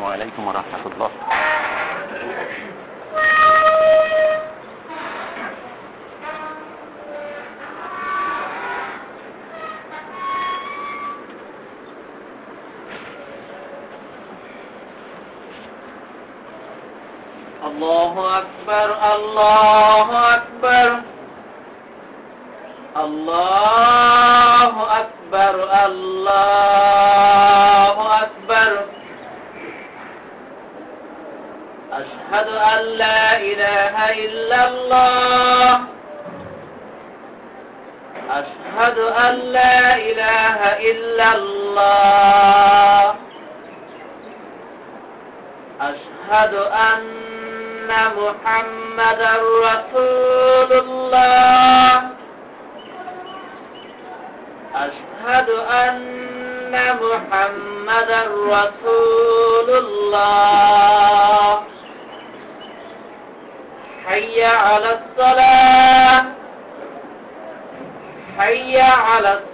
السلام عليكم ورحمة الله. الله أكبر الله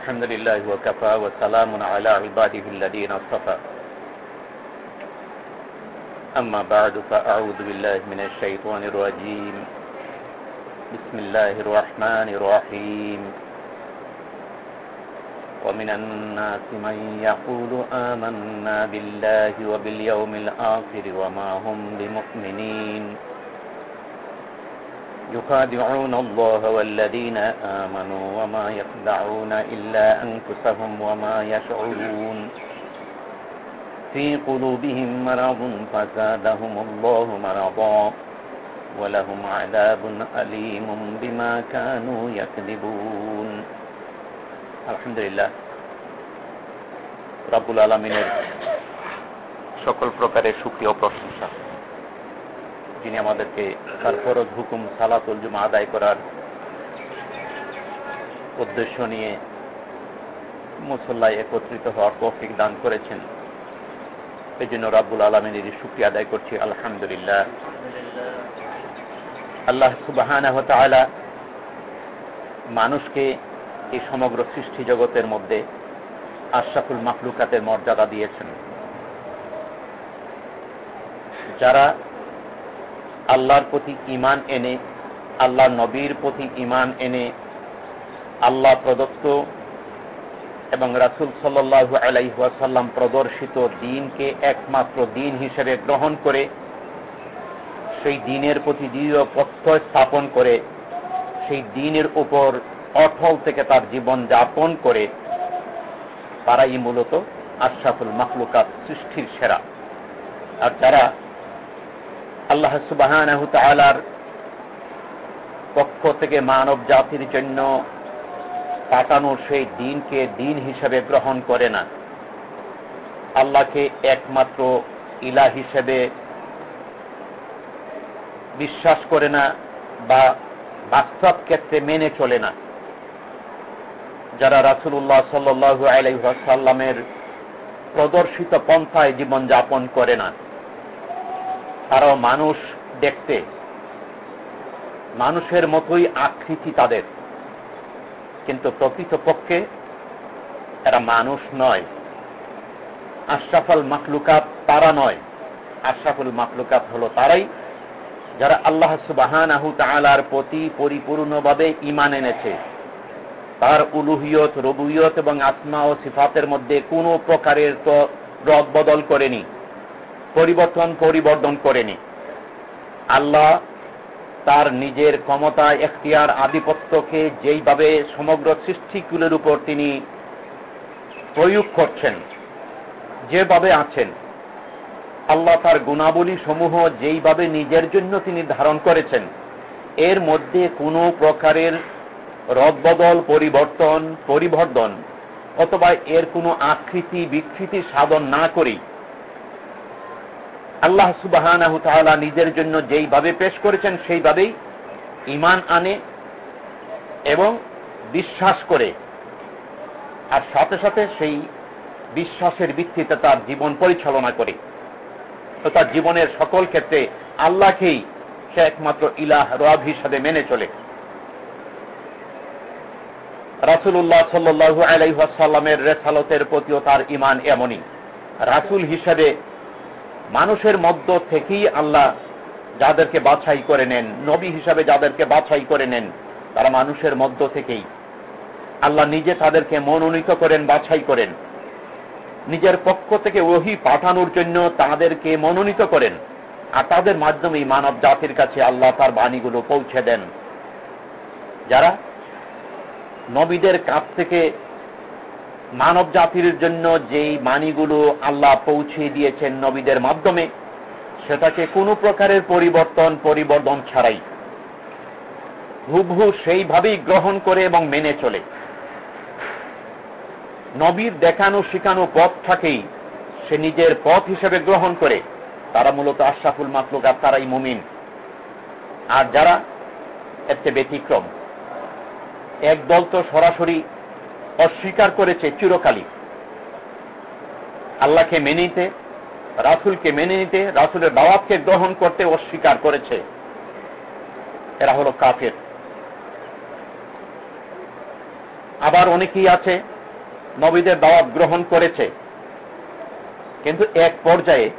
الحمد لله وكفى وسلام على عباده الذين اصطفى. أما بعد فأعوذ بالله من الشيطان الرجيم. بسم الله الرحمن الرحيم. ومن الناس من يقول آمنا بالله وباليوم الآخر وما هم بمؤمنين. يخادعون الله والذين آمنوا وما يخدعون إلا أنفسهم وما يشعرون في قلوبهم مرض فزادهم الله مرضا ولهم عذاب أليم بما كانوا يكذبون الحمد لله رب العالمين সকল প্রকারের সুক্রিয় প্রশংসা যিনি আমাদেরকে তার ফরজ হুকুম সালাতুল জুমা আদায় করার উদ্দেশ্য নিয়ে মুসল্লায় একত্রিত হওয়ার তৌফিক দান করেছেন। এই জন্য রাব্বুল আলমিনের সুক্রিয়া আদায় করছি, আলহামদুলিল্লাহ। আল্লাহ সুবাহান মানুষকে এই সমগ্র সৃষ্টি জগতের মধ্যে আশরাফুল মাকলুকাতের মর্যাদা দিয়েছেন। যারা আল্লাহর প্রতি ইমান এনে আল্লাহ নবীর প্রতি ইমান এনে, আল্লাহ প্রদত্ত এবং রাসুল সাল্লু আলাইহাসাল্লাম প্রদর্শিত দিনকে একমাত্র দিন হিসেবে গ্রহণ করে, সেই দিনের প্রতি দৃঢ় প্রত্যয় স্থাপন করে, সেই দিনের উপর অঠল থেকে তার জীবন যাপন করে, তারাই মূলত আশরাফুল মাকলুকাত সৃষ্টির সেরা। আর যারা আল্লাহ সুবাহ পক্ষ থেকে মানব জাতির জন্য পাঠানো সেই দিনকে দিন হিসেবে গ্রহণ করে না। আল্লাহকে একমাত্র ইলা হিসেবে বিশ্বাস করে না বা বাস্তব ক্ষেত্রে মেনে চলে না। যারা রাসুল্লাহ সাল্লু আলাইসাল্লামের প্রদর্শিত পন্থায় জীবন যাপন করে না। তারাও মানুষ দেখতে। মানুষের মতোই আকৃতি তাদের। কিন্তু প্রকৃতপক্ষে এরা মানুষ নয়। আশরাফুল মাকলুকাত তারা নয়। আশরাফুল মাকলুকাত হলো তারাই যারা আল্লাহ সুবাহান আহু তালার প্রতি পরিপূর্ণভাবে ইমান এনেছে। তার উলুহিয়ত রবুয়ত এবং আত্মা ও সিফাতের মধ্যে কোনো প্রকারের তো রদ বদল করেনি। পরিবর্তন পরিবর্তন করেনি। আল্লাহ তার নিজের ক্ষমতা, এখতিয়ার, আধিপত্যকে যেইভাবে সমগ্র সৃষ্টিকুলের উপর তিনি প্রয়োগ করছেন, যেভাবে আছেন, আল্লাহ তার গুণাবলী সমূহ যেইভাবে নিজের জন্য তিনি ধারণ করেছেন, এর মধ্যে কোনো প্রকারের রদবদল, পরিবর্তন পরিবর্তন অথবা এর কোনো আকৃতি বিকৃতি সাধন না করেই আল্লাহ সুবাহ নিজের জন্য যেইভাবে পেশ করেছেন সেইভাবেই ইমান আনে এবং বিশ্বাস করে। আর সাথে সাথে সেই বিশ্বাসের ভিত্তিতে তার জীবন পরিচালনা করে। তো তার জীবনের সকল ক্ষেত্রে আল্লাহকেই সে একমাত্র ইলাহ রব হিসাবে মেনে চলে। রাসুল্লাহ সাল্লু আলাইসাল্লামের রেসালতের প্রতিও তার ইমান এমনই। রাসুল হিসাবে মানুষের মধ্য থেকেই আল্লাহ যাদেরকে বাছাই করে নেন, নবী হিসাবে যাদেরকে বাছাই করে নেন, তারা মানুষের মধ্য থেকেই। আল্লাহ নিজে তাদেরকে মনোনীত করেন, বাছাই করেন। নিজের পক্ষ থেকে ওহি পাঠানোর জন্য তাদেরকে মনোনীত করেন। আর তাদের মাধ্যমেই মানব জাতির কাছে আল্লাহ তার বাণীগুলো পৌঁছে দেন। যারা নবীদের কাছ থেকে মানব জাতির জন্য যেই বাণীগুলো আল্লাহ পৌঁছে দিয়েছেন নবীদের মাধ্যমে, সেটাকে কোনো প্রকারের পরিবর্তন পরিবর্তন ছাড়াই। হুবহু সেইভাবেই গ্রহণ করে এবং মেনে চলে। নবীর দেখানো, শিখানো পথ থাকেই সে নিজের পথ হিসেবে গ্রহণ করে। তারা মূলত আশরাফুল মাকলুকাত তারাই মুমিন। আর যারা এতে ব্যতিক্রম। একদল তো সরাসরি অস্বীকার করেছে চিরকালী আল্লাহকে মেনে নিতে, রাসুলকে মেনে নিতে, রাসুলের দাওয়াতকে গ্রহণ করতে অস্বীকার করেছে। এরা হল কাফের। আবার অনেকেই আছে, নবীদের দাওয়াত গ্রহণ করেছে। কিন্তু এক পর্যায়ে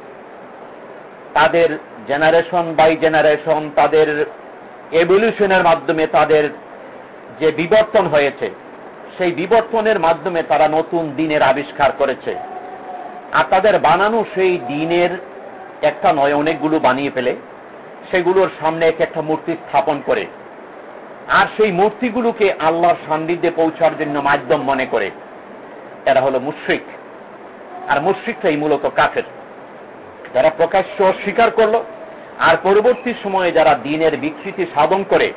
তাদের জেনারেশন বাই জেনারেশন তাদের এভলিউশনের মাধ্যমে তাদের যে বিবর্তন হয়েছে সেই বিবর্তনের মাধ্যমে তারা নতুন দিনের আবিষ্কার করেছে। আর তাদের বানানো সেই দিনের একটা নয়, অনেকগুলো বানিয়ে ফেলে, সেগুলোর সামনে এক একটা মূর্তি স্থাপন করে। আর সেই মূর্তিগুলোকে আল্লাহর সান্নিধ্যে পৌঁছার জন্য মাধ্যম মনে করে। এরা হলো মুশ্রিক। আর মুশ্রিকটাই মূলত কাফের। যারা প্রকাশ্য স্বীকার করল, আর পরবর্তী সময়ে যারা দিনের বিকৃতি সাধন করে,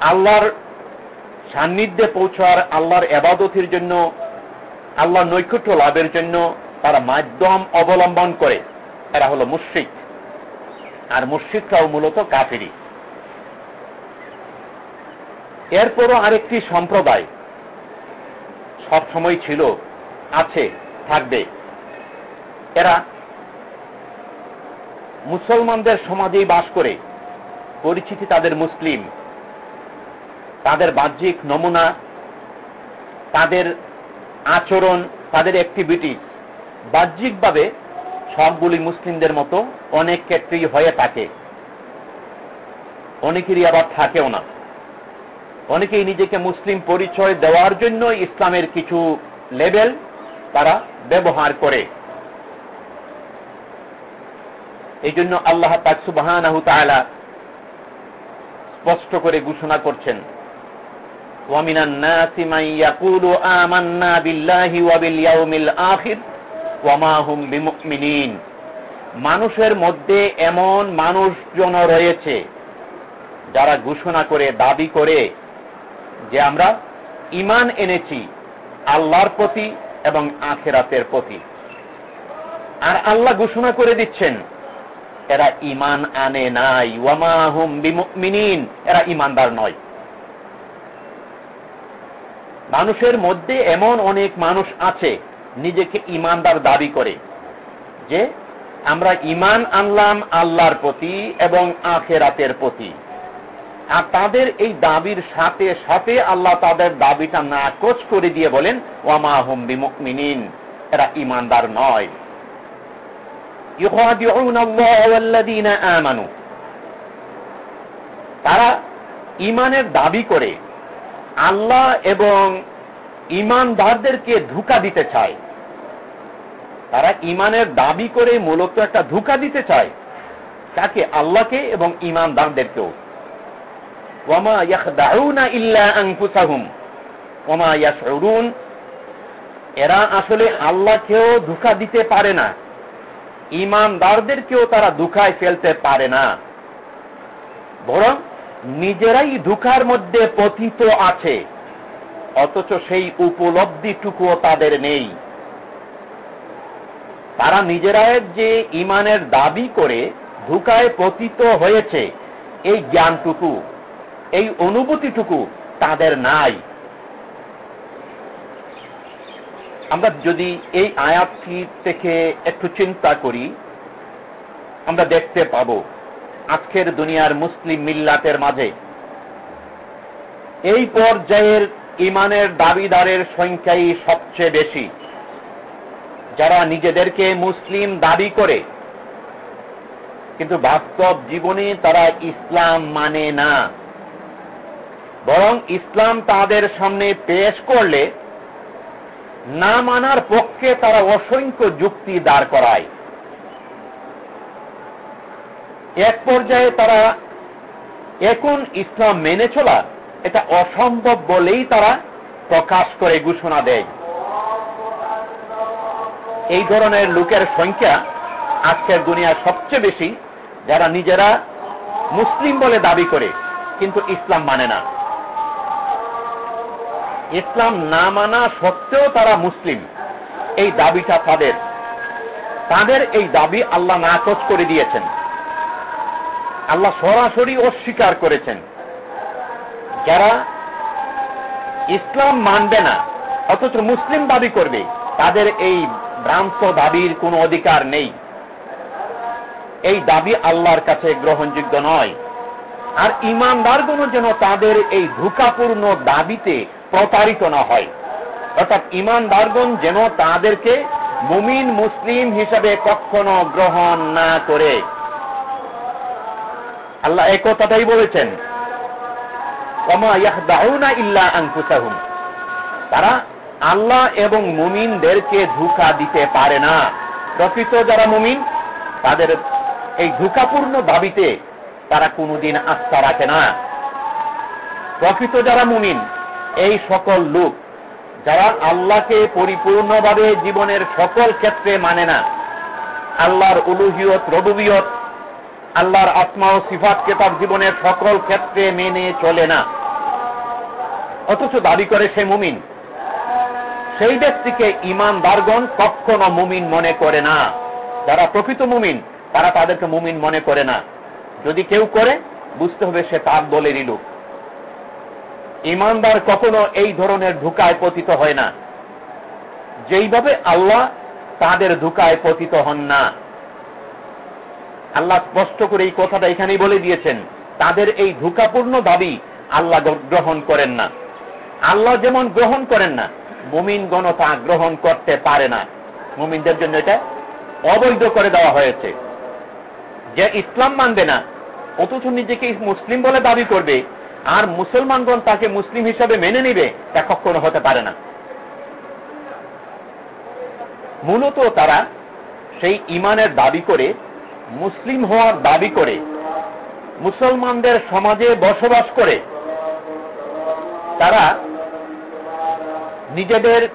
আল্লাহর সান্নিধ্যে পৌঁছার আল্লাহর এবাদতির জন্য, আল্লাহর নৈকট্য লাভের জন্য তারা মাধ্যম অবলম্বন করে। এরা হলো মুশ্রিক। আর মুশ্রিকরাও মূলত কাফেরি এরপরও আরেকটি সম্প্রদায় সব সময় ছিল, আছে, থাকবে। এরা মুসলমানদের সমাজেই বাস করে। পরিচিতি তাদের মুসলিম। তাদের বাহ্যিক নমুনা, তাদের আচরণ, তাদের অ্যাক্টিভিটি বাহ্যিকভাবে সবগুলি মুসলিমদের মতো অনেক ক্ষেত্রেই হয়ে থাকে। অনেকেরই আবার থাকেও না। অনেকেই নিজেকে মুসলিম পরিচয় দেওয়ার জন্য ইসলামের কিছু লেভেল তারা ব্যবহার করে। এই জন্য আল্লাহ সুবাহান স্পষ্ট করে ঘোষণা করছেন। ومن الناس من يقول آمنا بالله وباليوم الآخر وما هم بمؤمنين মানুষের মধ্যে এমন মানুষজন রয়েছে যারা ঘোষণা করে দাবি করে যে আমরা ইমান এনেছি আল্লাহর প্রতি এবং আখেরাতের প্রতি আর আল্লাহ ঘোষণা করে দিচ্ছেন এরা ইমান আনে নাই ওয়ামাহুম বিমিন এরা ইমানদার নয় মানুষের মধ্যে এমন অনেক মানুষ আছে, নিজেকে ইমানদার দাবি করে, যে আমরা ইমান আনলাম আল্লাহর প্রতি এবং আখেরাতের প্রতি। আর তাদের এই দাবির সাথে সাথে আল্লাহ তাদের দাবিটা নাকচ করে দিয়ে বলেন, ওয়ামা হুম বিমিন এরা ইমানদার নয়। তারা ইমানের দাবি করে আল্লাহ এবং ইমানদারদেরকে ধোকা দিতে চায়। তারা ইমানের দাবি করে মূলত একটা ধোকা দিতে চায়। তাকে আল্লাহকে এবং ইমানদারদেরকেও। ওয়ামা ইয়াখদাউনা ইল্লা আনফুসাহুম। ওয়ামা এরা আসলে আল্লাহকেও ধোকা দিতে পারে না। ইমানদারদেরকেও তারা ধোকায় ফেলতে পারে না। বরং নিজেরাই ধোকার মধ্যে পতিত আছে। অথচ সেই উপলব্ধিটুকুও তাদের নেই। তারা নিজেরাই যে ইমানের দাবি করে ধোকায় পতিত হয়েছে, এই জ্ঞানটুকু, এই অনুভূতিটুকু তাদের নাই। আমরা যদি এই আয়াতটি থেকে একটু চিন্তা করি, আমরা দেখতে পাব আজকের দুনিয়ার মুসলিম মিল্লাতের মাঝে। এই পর্যায়ের ইমানের দাবিদারের সংখ্যাই সবচেয়ে বেশি। যারা নিজেদেরকে মুসলিম দাবি করে, কিন্তু বাস্তব জীবনে তারা ইসলাম মানে না। বরং ইসলাম তাদের সামনে পেশ করলে, না মানার পক্ষে তারা অসংখ্য যুক্তি দাঁড় করায়। এক পর্যায়ে তারা এখন ইসলাম মেনে চলা এটা অসম্ভব বলেই তারা প্রকাশ করে, ঘোষণা দেয়। এই ধরনের লোকের সংখ্যা আজকের দুনিয়ার সবচেয়ে বেশি, যারা নিজেরা মুসলিম বলে দাবি করে, কিন্তু ইসলাম মানে না। ইসলাম না মানা সত্ত্বেও তারা মুসলিম। এই দাবিটা তাদের। তাদের এই দাবি আল্লাহ নাকচ করে দিয়েছেন। আল্লাহ সরাসরি অস্বীকার করেছেন। যারা ইসলাম মানবে না, অথচ মুসলিম দাবি করবে, তাদের এই ভ্রান্ত দাবির কোনো অধিকার নেই। এই দাবি আল্লাহর কাছে গ্রহণযোগ্য নয়। আর ইমানদারগুলো যেন তাদের এই ধোকাপূর্ণ দাবিতে প্রতারিত না হয়। অর্থাৎ ইমানদারগণ যেন তাদেরকে মুমিন, মুসলিম হিসাবে কখনো গ্রহণ না করে। আল্লাহ এক কথাটাই বলেছেন। তারা আল্লাহ এবং মুমিনদেরকে ধোকা দিতে পারে না। প্রকৃত যারা মুমিন, তাদের এই ধোকাপূর্ণ দাবিতে তারা কোনোদিন আস্থা রাখে না। প্রকৃত যারা মুমিন, এই সকল লোক, যারা আল্লাহকে পরিপূর্ণভাবে জীবনের সকল ক্ষেত্রে মানে না, আল্লাহর উলুহিয়ত, রবুবিয়ত আল্লাহর আত্মা ও সিফাতকে তার জীবনের সকল ক্ষেত্রে মেনে চলে না। অথচ দাবি করে সে মুমিন। সেই ব্যক্তিকে ইমানদারগণ কখনো মুমিন মনে করে না। যারা প্রকৃত মুমিন, তারা তাদেরকে মুমিন মনে করে না। যদি কেউ করে, বুঝতে হবে সে তার দলেরই লোক। ইমানদার কখনো এই ধরনের ধোকায় পতিত হয় না। যেইভাবে আল্লাহ তাদের ধোকায় পতিত হন না। আল্লাহ স্পষ্ট করে এই কথাটা এখানেই বলে দিয়েছেন। তাদের এই ধোকাপূর্ণ দাবি আল্লাহ গ্রহণ করেন না। আল্লাহ যেমন গ্রহণ করেন না, মুমিন গণ তা গ্রহণ করতে পারে না। মুমিনদের জন্য এটা অবৈধ করে দেওয়া হয়েছে। যে ইসলাম মানবে না, অথচ নিজেকে মুসলিম বলে দাবি করবে, আর মুসলমানগণ তাকে মুসলিম হিসাবে মেনে নিবে, তা কখনো হতে পারে না। মূলত তারা সেই ইমানের দাবি করে মুসলিম হওয়ার দাবি করে, মুসলমানদের সমাজে বসবাস করে, তারা নিজেদের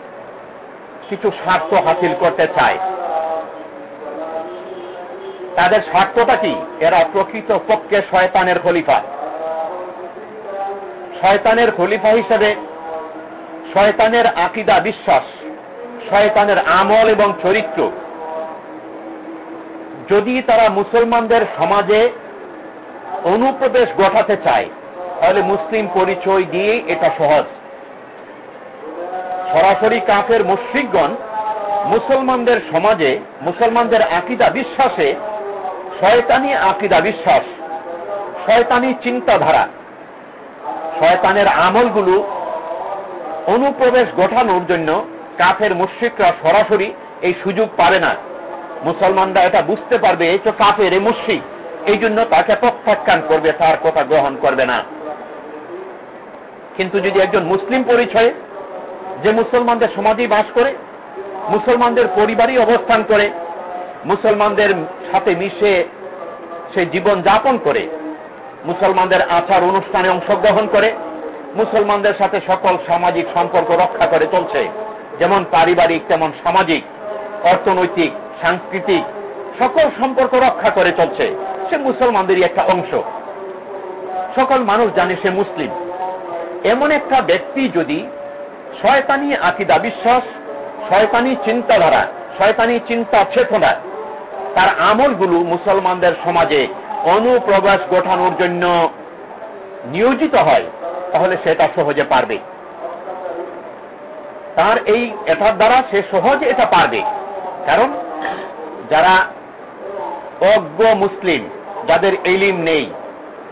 কিছু স্বার্থ হাসিল করতে চায়। তাদের স্বার্থটা কি? এরা প্রকৃত পক্ষে শয়তানের খলিফা। শয়তানের খলিফা হিসেবে শয়তানের আকিদা, বিশ্বাস, শয়তানের আমল এবং চরিত্র যদি তারা মুসলমানদের সমাজে অনুপ্রবেশ গঠাতে চায়, তাহলে মুসলিম পরিচয় দিয়ে এটা সহজ। সরাসরি কাফের মুশ্রিকগণ মুসলমানদের সমাজে, মুসলমানদের আকিদা বিশ্বাসে শয়তানি আকিদা বিশ্বাস, শয়তানি চিন্তাধারা, শয়তানের আমলগুলো অনুপ্রবেশ ঘটানোর জন্য কাফের মুশ্রিকরা সরাসরি এই সুযোগ পারে না। মুসলমানরা এটা বুঝতে পারবে, এই তো কাফের, এই মুশ্রিক। এই জন্য তাকে প্রত্যাখ্যান করবে, তার কথা গ্রহণ করবে না। কিন্তু যদি একজন মুসলিম পরিচয়ে, যে মুসলমানদের সমাজেই বাস করে, মুসলমানদের পরিবারই অবস্থান করে, মুসলমানদের সাথে মিশে সে জীবন যাপন করে, মুসলমানদের আচার অনুষ্ঠানে অংশগ্রহণ করে, মুসলমানদের সাথে সকল সামাজিক সম্পর্ক রক্ষা করে চলছে। যেমন পারিবারিক, তেমন সামাজিক। অর্থনৈতিক, সাংস্কৃতিক, সকল সম্পর্ক রক্ষা করে চলছে সে মুসলমানদেরই একটা অংশ। সকল মানুষ জানে সে মুসলিম। এমন একটা ব্যক্তি যদি শয়তানি আকিদা বিশ্বাস, শয়তানি চিন্তাধারা, শয়তানি চিন্তা চেতনা, তার আমলগুলো মুসলমানদের সমাজে অনুপ্রবেশ গঠানোর জন্য নিয়োজিত হয়, তাহলে সেটা সহজে পারবে। তার এই এটার দ্বারা সে সহজে এটা পারবে। কারণ যারা অজ্ঞ মুসলিম, যাদের এলিম নেই,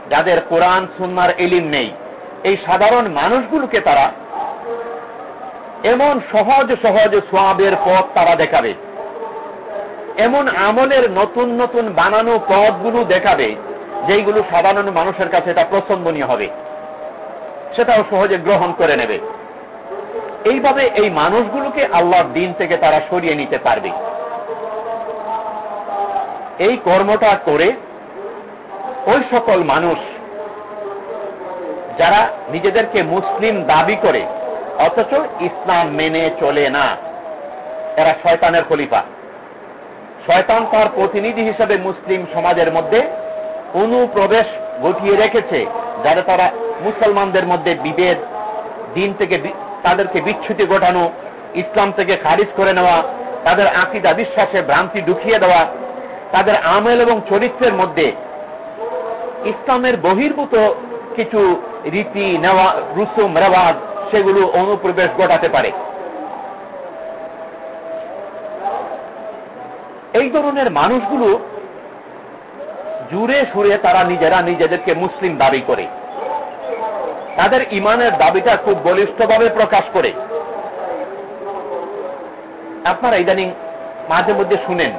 যাদের কোরআন, সুন্নার এলিম নেই, এই সাধারণ মানুষগুলোকে তারা এমন সহজ সহজ সোয়াবের পথ তারা দেখাবে। এমন আমলের নতুন নতুন বানানো পথগুলো দেখাবে, যেইগুলো সাধারণ মানুষের কাছে এটা প্রসঙ্গনীয় হবে। সেটাও সহজে গ্রহণ করে নেবে। এইভাবে এই মানুষগুলোকে আল্লাহর দিন থেকে তারা সরিয়ে নিতে পারবে। এই কর্মটা করে ওই সকল মানুষ যারা নিজেদেরকে মুসলিম দাবি করে, অথচ ইসলাম মেনে চলে না, এরা শয়তানের খলিফা। শয়তান তার প্রতিনিধি হিসেবে মুসলিম সমাজের মধ্যে অনুপ্রবেশ ঘটিয়ে রেখেছে যারা তারা মুসলমানদের মধ্যে বিভেদ, দিন থেকে তাদেরকে বিচ্ছুতি ঘটানো, ইসলাম থেকে খারিজ করে নেওয়া, তাদের আকিদা বিশ্বাসে ভ্রান্তি ঢুকিয়ে দেওয়া, তাদের আমেল এবং চরিত্রের মধ্যে ইসলামের বহির্ভূত কিছু রীতি নেওয়া, রুসুম, রেওয়াজ, সেগুলো অনুপ্রবেশ ঘটাতে পারে। এই ধরনের মানুষগুলো জুড়ে সুরে তারা নিজেরা নিজেদেরকে মুসলিম দাবি করে। তাদের ইমানের দাবিটা খুব বলিষ্ঠভাবে প্রকাশ করে। আপনারা ইদানিং মাঝে মধ্যে শুনেন।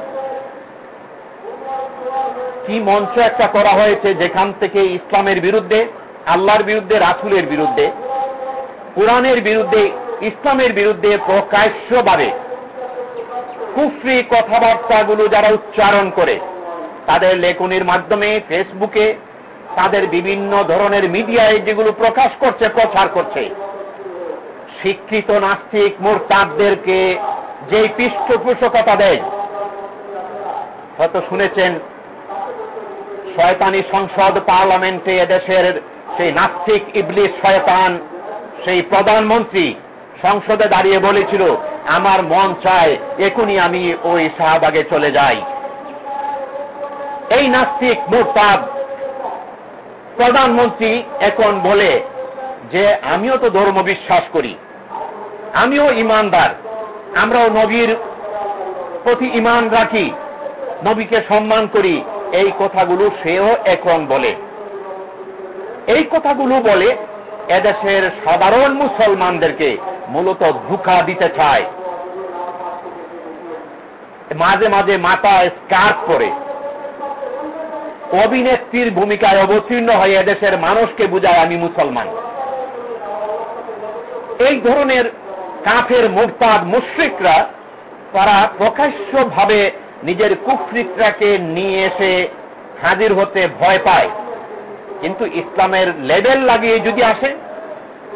কি মঞ্চ একটা করা হয়েছে যেখান থেকে ইসলামের বিরুদ্ধে, আল্লাহর বিরুদ্ধে, রাসুলের বিরুদ্ধে, কোরআনের বিরুদ্ধে, ইসলামের বিরুদ্ধে প্রকাশ্যভাবে কুফরি কথাবার্তাগুলো যারা উচ্চারণ করে, তাদের লেখনির মাধ্যমে, ফেসবুকে তাদের বিভিন্ন ধরনের মিডিয়ায় যেগুলো প্রকাশ করছে, প্রচার করছে। শিক্ষিত নাস্তিক মোরতাদদেরকে যে পৃষ্ঠপোষকতা দেয়। হয়তো শুনেছেন, শয়তানি সংসদ পার্লামেন্টে এদেশের সেই নাস্তিক ইবলিশ শয়তান, সেই প্রধানমন্ত্রী সংসদে দাঁড়িয়ে বলেছিল, আমার মন চায় এখনই আমি ওই শাহবাগে চলে যাই। এই নাস্তিক মোরতাদ প্রধানমন্ত্রী এখন বলে যে, আমিও তো ধর্ম বিশ্বাস করি। আমিও ইমানদার। আমরাও নবীর প্রতি ইমান রাখি, নবীকে সম্মান করি। এই কথাগুলো সেও এখন বলে। এই কথাগুলো বলে এদেশের সাধারণ মুসলমানদেরকে মূলত ধোকা দিতে চায়। মাঝে মাঝে মাথা স্কার্প করে অভিনেত্রীর ভূমিকায় অবতীর্ণ হয়ে এদেশের মানুষকে বুঝায় আমি মুসলমান। এই ধরনের কাফের, মোরতাদ, মুশ্রিকরা তারা প্রকাশ্যভাবে নিজের কুফরিকরাকে নিয়ে এসে হাজির হতে ভয় পায়। কিন্তু ইসলামের লেভেল লাগিয়ে যদি আসে,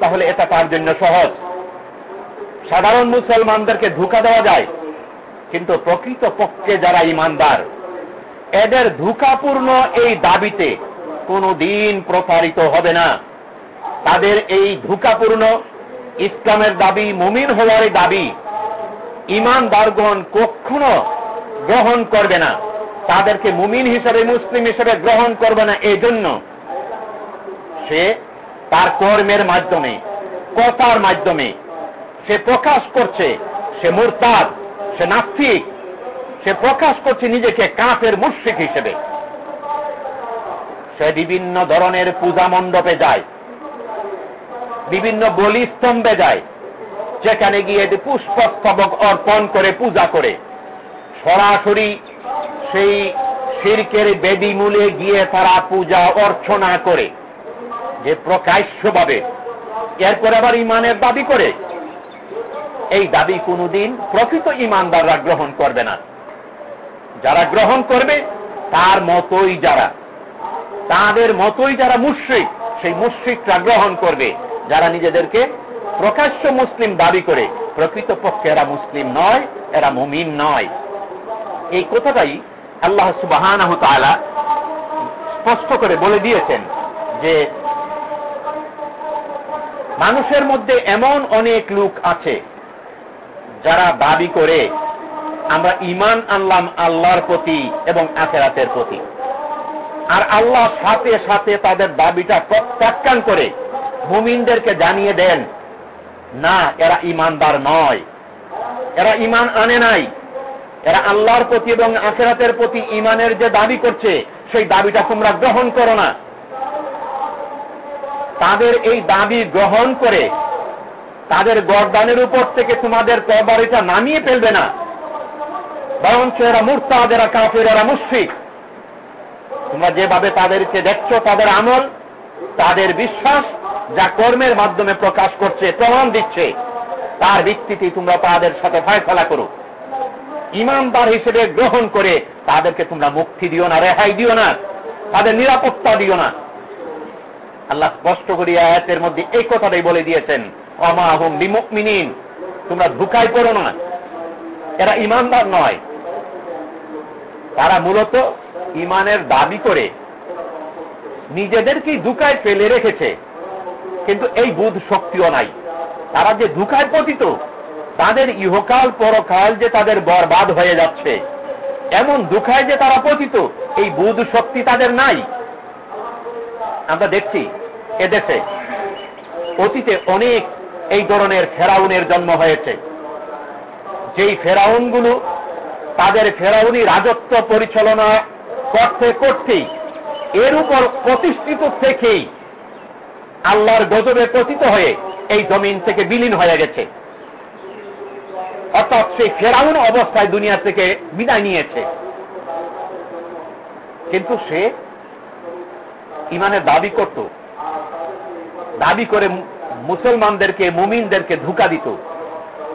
তাহলে এটা তার জন্য সহজ। সাধারণ মুসলমানদেরকে ধোকা দেওয়া যায়, কিন্তু প্রকৃত পক্ষে যারা ইমানদার এদের ধোকাপূর্ণ এই দাবিতে কোনো দিন প্রতারিত হবে না। তাদের এই ধোকাপূর্ণ ইসলামের দাবি, মুমিন হওয়ার দাবি ইমানদারগণ কখনো গ্রহণ করবে না। তাদেরকে মুমিন হিসেবে, মুসলিম হিসেবে গ্রহণ করবে না। এই জন্য সে তার কর্মের মাধ্যমে, কথার মাধ্যমে সে প্রকাশ করছে, সে মোরতাদ, সে নাস্তিক সে প্রকাশ করছে নিজেকে কাঁপের মুশ্রিক হিসেবে। সে বিভিন্ন ধরনের পূজা মণ্ডপে যায়, বিভিন্ন বলি স্তম্ভে যায়, যেখানে গিয়ে পুষ্পস্তবক অর্পণ করে, পূজা করে। সরাসরি সেই শির্কের বেদি মূলে গিয়ে তারা পূজা অর্চনা করে, যে প্রকাশ্যভাবে। এরপর আবার ইমানের দাবি করে। এই দাবি কোনদিন প্রকৃত ইমানদাররা গ্রহণ করবে না। যারা গ্রহণ করবে, তার মতোই যারা। তাদের মতোই যারা মুশ্রিক, সেই মুশ্রিকরা গ্রহণ করবে। যারা নিজেদেরকে প্রকাশ্য মুসলিম দাবি করে, প্রকৃতপক্ষে এরা মুসলিম নয়, এরা মুমিন নয়। এই কথাটাই আল্লাহ সুবাহান স্পষ্ট করে বলে দিয়েছেন যে, মানুষের মধ্যে এমন অনেক লোক আছে যারা দাবি করে আমরা ইমান আনলাম আল্লাহর প্রতি এবং আখেরাতের প্রতি। আর আল্লাহ সাথে সাথে তাদের দাবিটা প্রত্যাখ্যান করে মুমিনদেরকে জানিয়ে দেন, না, এরা ইমানদার নয়। এরা ইমান আনে নাই। এরা আল্লাহর প্রতি এবং আখেরাতের প্রতি ইমানের যে দাবি করছে, সেই দাবিটা তোমরা গ্রহণ করো না। তাদের এই দাবি গ্রহণ করে তাদের গরদানের উপর থেকে তোমাদের তরবারিটা নামিয়ে ফেলবে না। বরঞ্চ এরা মুরতাদ এরা কাফের এরা মুশ্রিক তোমরা যেভাবে তাদেরকে দেখছ, তাদের আমল, তাদের বিশ্বাস যা কর্মের মাধ্যমে প্রকাশ করছে, প্রমাণ দিচ্ছে, তার ভিত্তিতে তোমরা তাদের সাথে ফয়সলা করো। ইমানদার হিসেবে গ্রহণ করে তাদেরকে তোমরা মুক্তি দিও না, রেহাই দিও না, তাদের নিরাপত্তা দিও না। আল্লাহ স্পষ্ট করি আয়াতের মধ্যে এই কথাটাই বলে দিয়েছেন অমা হুম বিমুকমিনিন তোমরা ধুকায় পড়ো না। এরা ইমানদার নয়। তারা মূলত ইমানের দাবি করে, নিজেদেরকেই ধুকায় ফেলে রেখেছে। কিন্তু এই বুধ শক্তিও নাই। তারা যে ধুকায় পতিত, তাদের ইহকাল পরকাল যে তাদের বরবাদ হয়ে যাচ্ছে, এমন দুঃখায় যে তারা পতিত, এই বুধ শক্তি তাদের নাই। আমরা দেখছি, এদেশে অতীতে অনেক এই ধরনের ফেরাউনের জন্ম হয়েছে। যেই ফেরাউনগুলো তাদের ফেরাউনি রাজত্ব পরিচালনা করতে করতেই, এর উপর প্রতিষ্ঠিত থেকেই আল্লাহর গজবে পতিত হয়ে এই জমিন থেকে বিলীন হয়ে গেছে। অর্থাৎ সেই ফেরাউন অবস্থায় দুনিয়া থেকে বিদায় নিয়েছে। কিন্তু সে ইমানের দাবি করত, দাবি করে মুসলমানদেরকে, মুমিনদেরকে ধোকা দিত।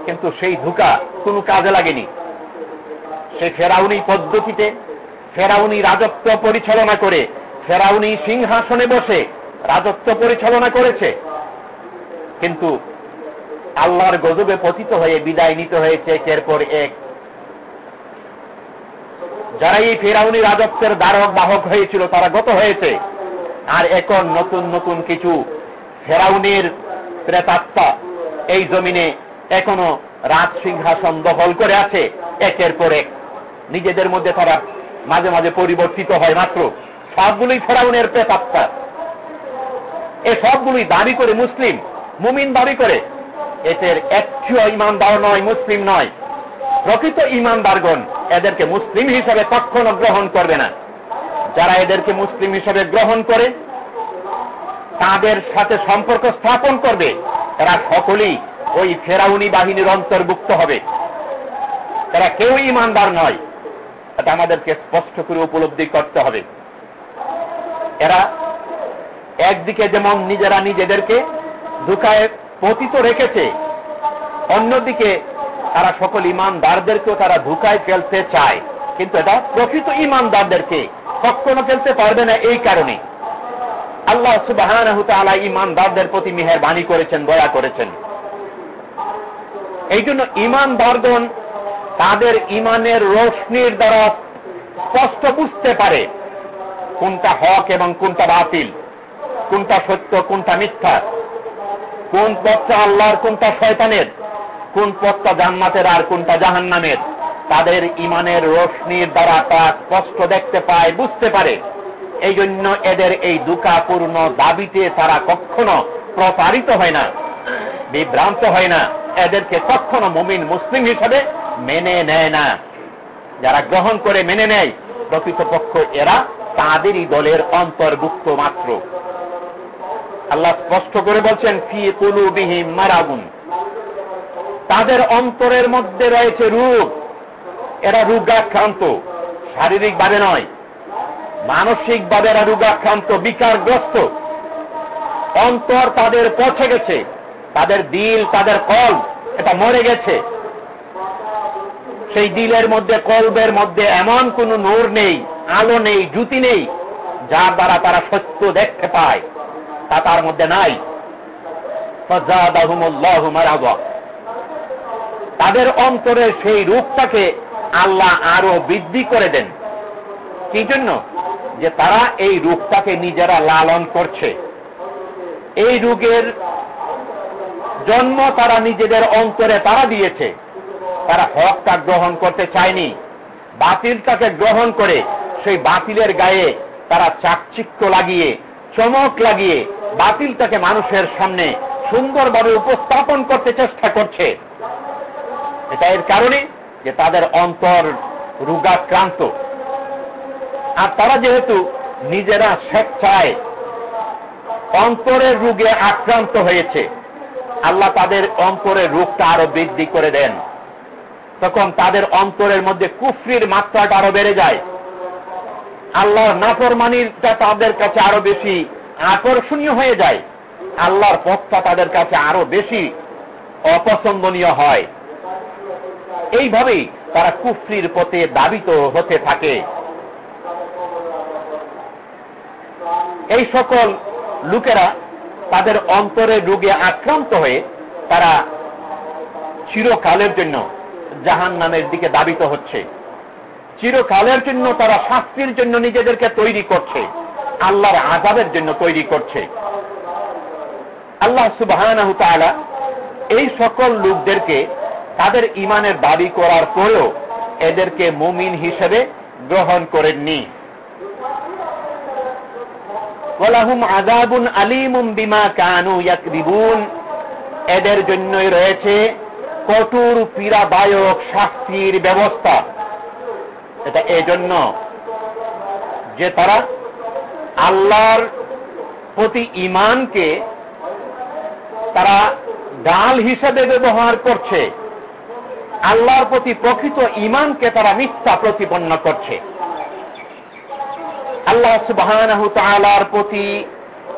কিন্তু সেই ধোকা কোনো কাজে লাগেনি। সে ফেরাউনি পদ্ধতিতে। ফেরাউনি রাজত্ব পরিচালনা করে, ফেরাউনি সিংহাসনে বসে রাজত্ব পরিচালনা করেছে। কিন্তু আল্লাহর গজবে পতিত হয়ে বিদায় নিতে হয়েছে একের পর এক। যারা এই ফেরাউনি রাজত্বের দ্বারক বাহক হয়েছিল, তারা গত হয়েছে। আর এখন নতুন নতুন কিছু ফেরাউনির প্রেতাত্মা এই জমিনে এখনও রাজ সিংহাসন দখল করে আছে, একের পর এক। নিজেদের মধ্যে তারা মাঝে মাঝে পরিবর্তিত হয় মাত্র। সবগুলোই ফেরাউনের প্রেতাত্মা এ সবগুলোই দাবি করে মুসলিম, মুমিন দাবি করে। এদের একটিও ইমানদার নয়, মুসলিম নয়। প্রকৃত ইমানদারগণ এদেরকে মুসলিম হিসাবে কখনো গ্রহণ করবে না। যারা এদেরকে মুসলিম হিসাবে গ্রহণ করে, তাদের সাথে সম্পর্ক স্থাপন করবে। এরা সকলেই ওই ফেরাউনি বাহিনীর অন্তর্ভুক্ত হবে। এরা কেউ ইমানদার নয়। এটা আমাদেরকে স্পষ্ট করে উপলব্ধি করতে হবে। এরা একদিকে যেমন নিজেরা নিজেদেরকে দুঃখায় পতিত রেখেছে, অন্যদিকে তারা সকল ইমানদারদেরকেও তারা ধুকায় ফেলতে চায়। কিন্তু এটা প্রকৃত ইমানদারদেরকে কখনো ফেলতে পারবে না এই কারণে। আল্লাহ সুবাহ ইমানদারদের প্রতি মেহরবানি করেছেন, দয়া করেছেন। এই জন্য ইমানদারগণ তাদের ইমানের রোশনির দ্বারা স্পষ্ট বুঝতে পারে কোনটা হক এবং কোনটা বাতিল, কোনটা সত্য, কোনটা মিথ্যা, কোন পথটা আল্লাহর, কোনটা শয়তানের, কোন পথটা জান্নাতের আর কোনটা জাহান্নামের। তাদের ইমানের রোশনির দ্বারা তা স্পষ্ট দেখতে পায়, বুঝতে পারে। এই জন্য এদের এই দুঃখাপূর্ণ দাবিতে তারা কখনো প্রতারিত হয় না, বিভ্রান্ত হয় না। এদেরকে কখনো মুমিন মুসলিম হিসাবে মেনে নেয় না। যারা গ্রহণ করে মেনে নেয়, প্রকৃতপক্ষ এরা তাদেরই দলের অন্তর্ভুক্ত মাত্র। আল্লাহ স্পষ্ট করে বলছেন, ফি কুলুবিহিম মারাগুন। তাদের অন্তরের মধ্যে রয়েছে রূপ এরা রোগাক্রান্ত। শারীরিকভাবে নয়, মানসিকভাবে এরা রোগাক্রান্ত, বিকারগ্রস্ত। অন্তর তাদের পৌঁছে গেছে, তাদের দিল, তাদের কল, এটা মরে গেছে। সেই দিলের মধ্যে, কলবের মধ্যে এমন কোন নূর নেই, আলো নেই জুতি নেই, যার দ্বারা তারা সত্য দেখতে পায়, তা তার মধ্যে নাই। তাদের অন্তরে সেই রূপটাকে আল্লাহ আরও বৃদ্ধি করে দেন। কি জন্য? যে তারা এই রূপটাকে নিজেরা লালন করছে। এই রোগের জন্ম তারা নিজেদের অন্তরে তারা দিয়েছে। তারা হকটা গ্রহণ করতে চায়নি। বাতিলটাকে গ্রহণ করে সেই বাতিলের গায়ে তারা চাকচিক্য লাগিয়ে, চমক লাগিয়ে বাতিলটাকে মানুষের সামনে সুন্দরভাবে উপস্থাপন করতে চেষ্টা করছে। এটা এর কারণে যে তাদের অন্তর রোগাক্রান্ত। আর তারা যেহেতু নিজেরা স্বেচ্ছায় অন্তরের রোগে আক্রান্ত হয়েছে, আল্লাহ তাদের অন্তরের রোগটা আরও বৃদ্ধি করে দেন। তখন তাদের অন্তরের মধ্যে কুফরির মাত্রাটা আরও বেড়ে যায়। আল্লাহর নাফরমানিটা তাদের কাছে আরও বেশি আকর্ষণীয় হয়ে যায়, আল্লাহর পথটা তাদের কাছে আরও বেশি অপছন্দনীয় হয়। এইভাবেই তারা কুফরির পথে দাবিত হতে থাকে। এই সকল লোকেরা তাদের অন্তরে রোগে আক্রান্ত হয়ে তারা চিরকালের জন্য জাহান নামের দিকে দাবিত হচ্ছে। চিরকালের জন্য তারা শাস্তির জন্য নিজেদেরকে তৈরি করছে। আল্লাহর আজাবের জন্য তৈরি করছে। আল্লাহ সুবাহ এই সকল লোকদেরকে তাদের ইমানের দাবি করার পরেও এদেরকে মুমিন হিসেবে গ্রহণ করেননি। আজাবুন আলিমুম বিমা কানু এদের জন্যই রয়েছে কঠোর পীড়াদায়ক শাস্তির ব্যবস্থা। এটা এই জন্য যে তারা আল্লাহর প্রতি ইমানকে তারা ডাল হিসেবে ব্যবহার করছে। আল্লাহর প্রতি প্রকৃত ইমানকে তারা মিথ্যা প্রতিপন্ন করছে। আল্লাহ সুবাহর প্রতি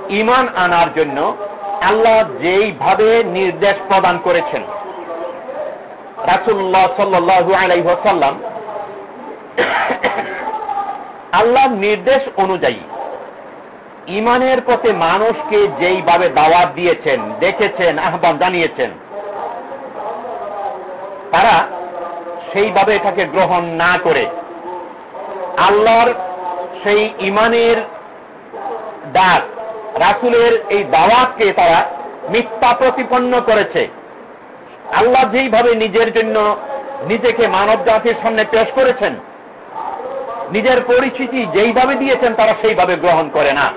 ইমান আনার জন্য আল্লাহ যেইভাবে নির্দেশ প্রদান করেছেন রাসুল্লাহ সাল্লু আলাইসাল্লাম আল্লাহর নির্দেশ অনুযায়ী ইমানের পথে মানুষকে যেইভাবে দাওয়াত দিয়েছেন, দেখেছেন, আহ্বান জানিয়েছেন, তারা সেইভাবে এটাকে গ্রহণ না করে আল্লাহর সেই ইমানের ডাক, রাসুলের এই দাওয়াতকে তারা মিথ্যা প্রতিপন্ন করেছে। আল্লাহ যেইভাবে নিজের জন্য নিজেকে মানব জাতির সামনে পেশ করেছেন, নিজের পরিচিতি যেইভাবে দিয়েছেন, তারা সেইভাবে গ্রহণ করে না।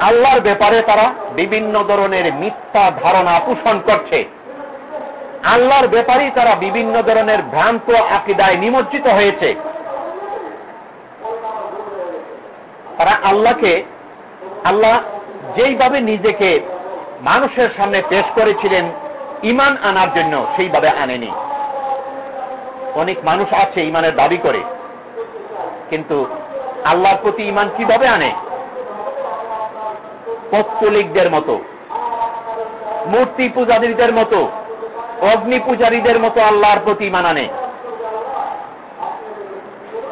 আল্লাহর ব্যাপারে তারা বিভিন্ন ধরনের মিথ্যা ধারণা পোষণ করছে। আল্লাহর ব্যাপারেই তারা বিভিন্ন ধরনের ভ্রান্ত আকিদায় নিমজ্জিত হয়েছে। তারা আল্লাহকে, আল্লাহ যেইভাবে নিজেকে মানুষের সামনে পেশ করেছিলেন ইমান আনার জন্য, সেইভাবে আনেনি। অনেক মানুষ আছে ইমানের দাবি করে, কিন্তু আল্লাহর প্রতি ইমান কীভাবে আনে? পত্তলিকদের মতো, মূর্তি পূজারীদের মতো, অগ্নি পূজারীদের মতো আল্লাহর প্রতি ইমান আনে।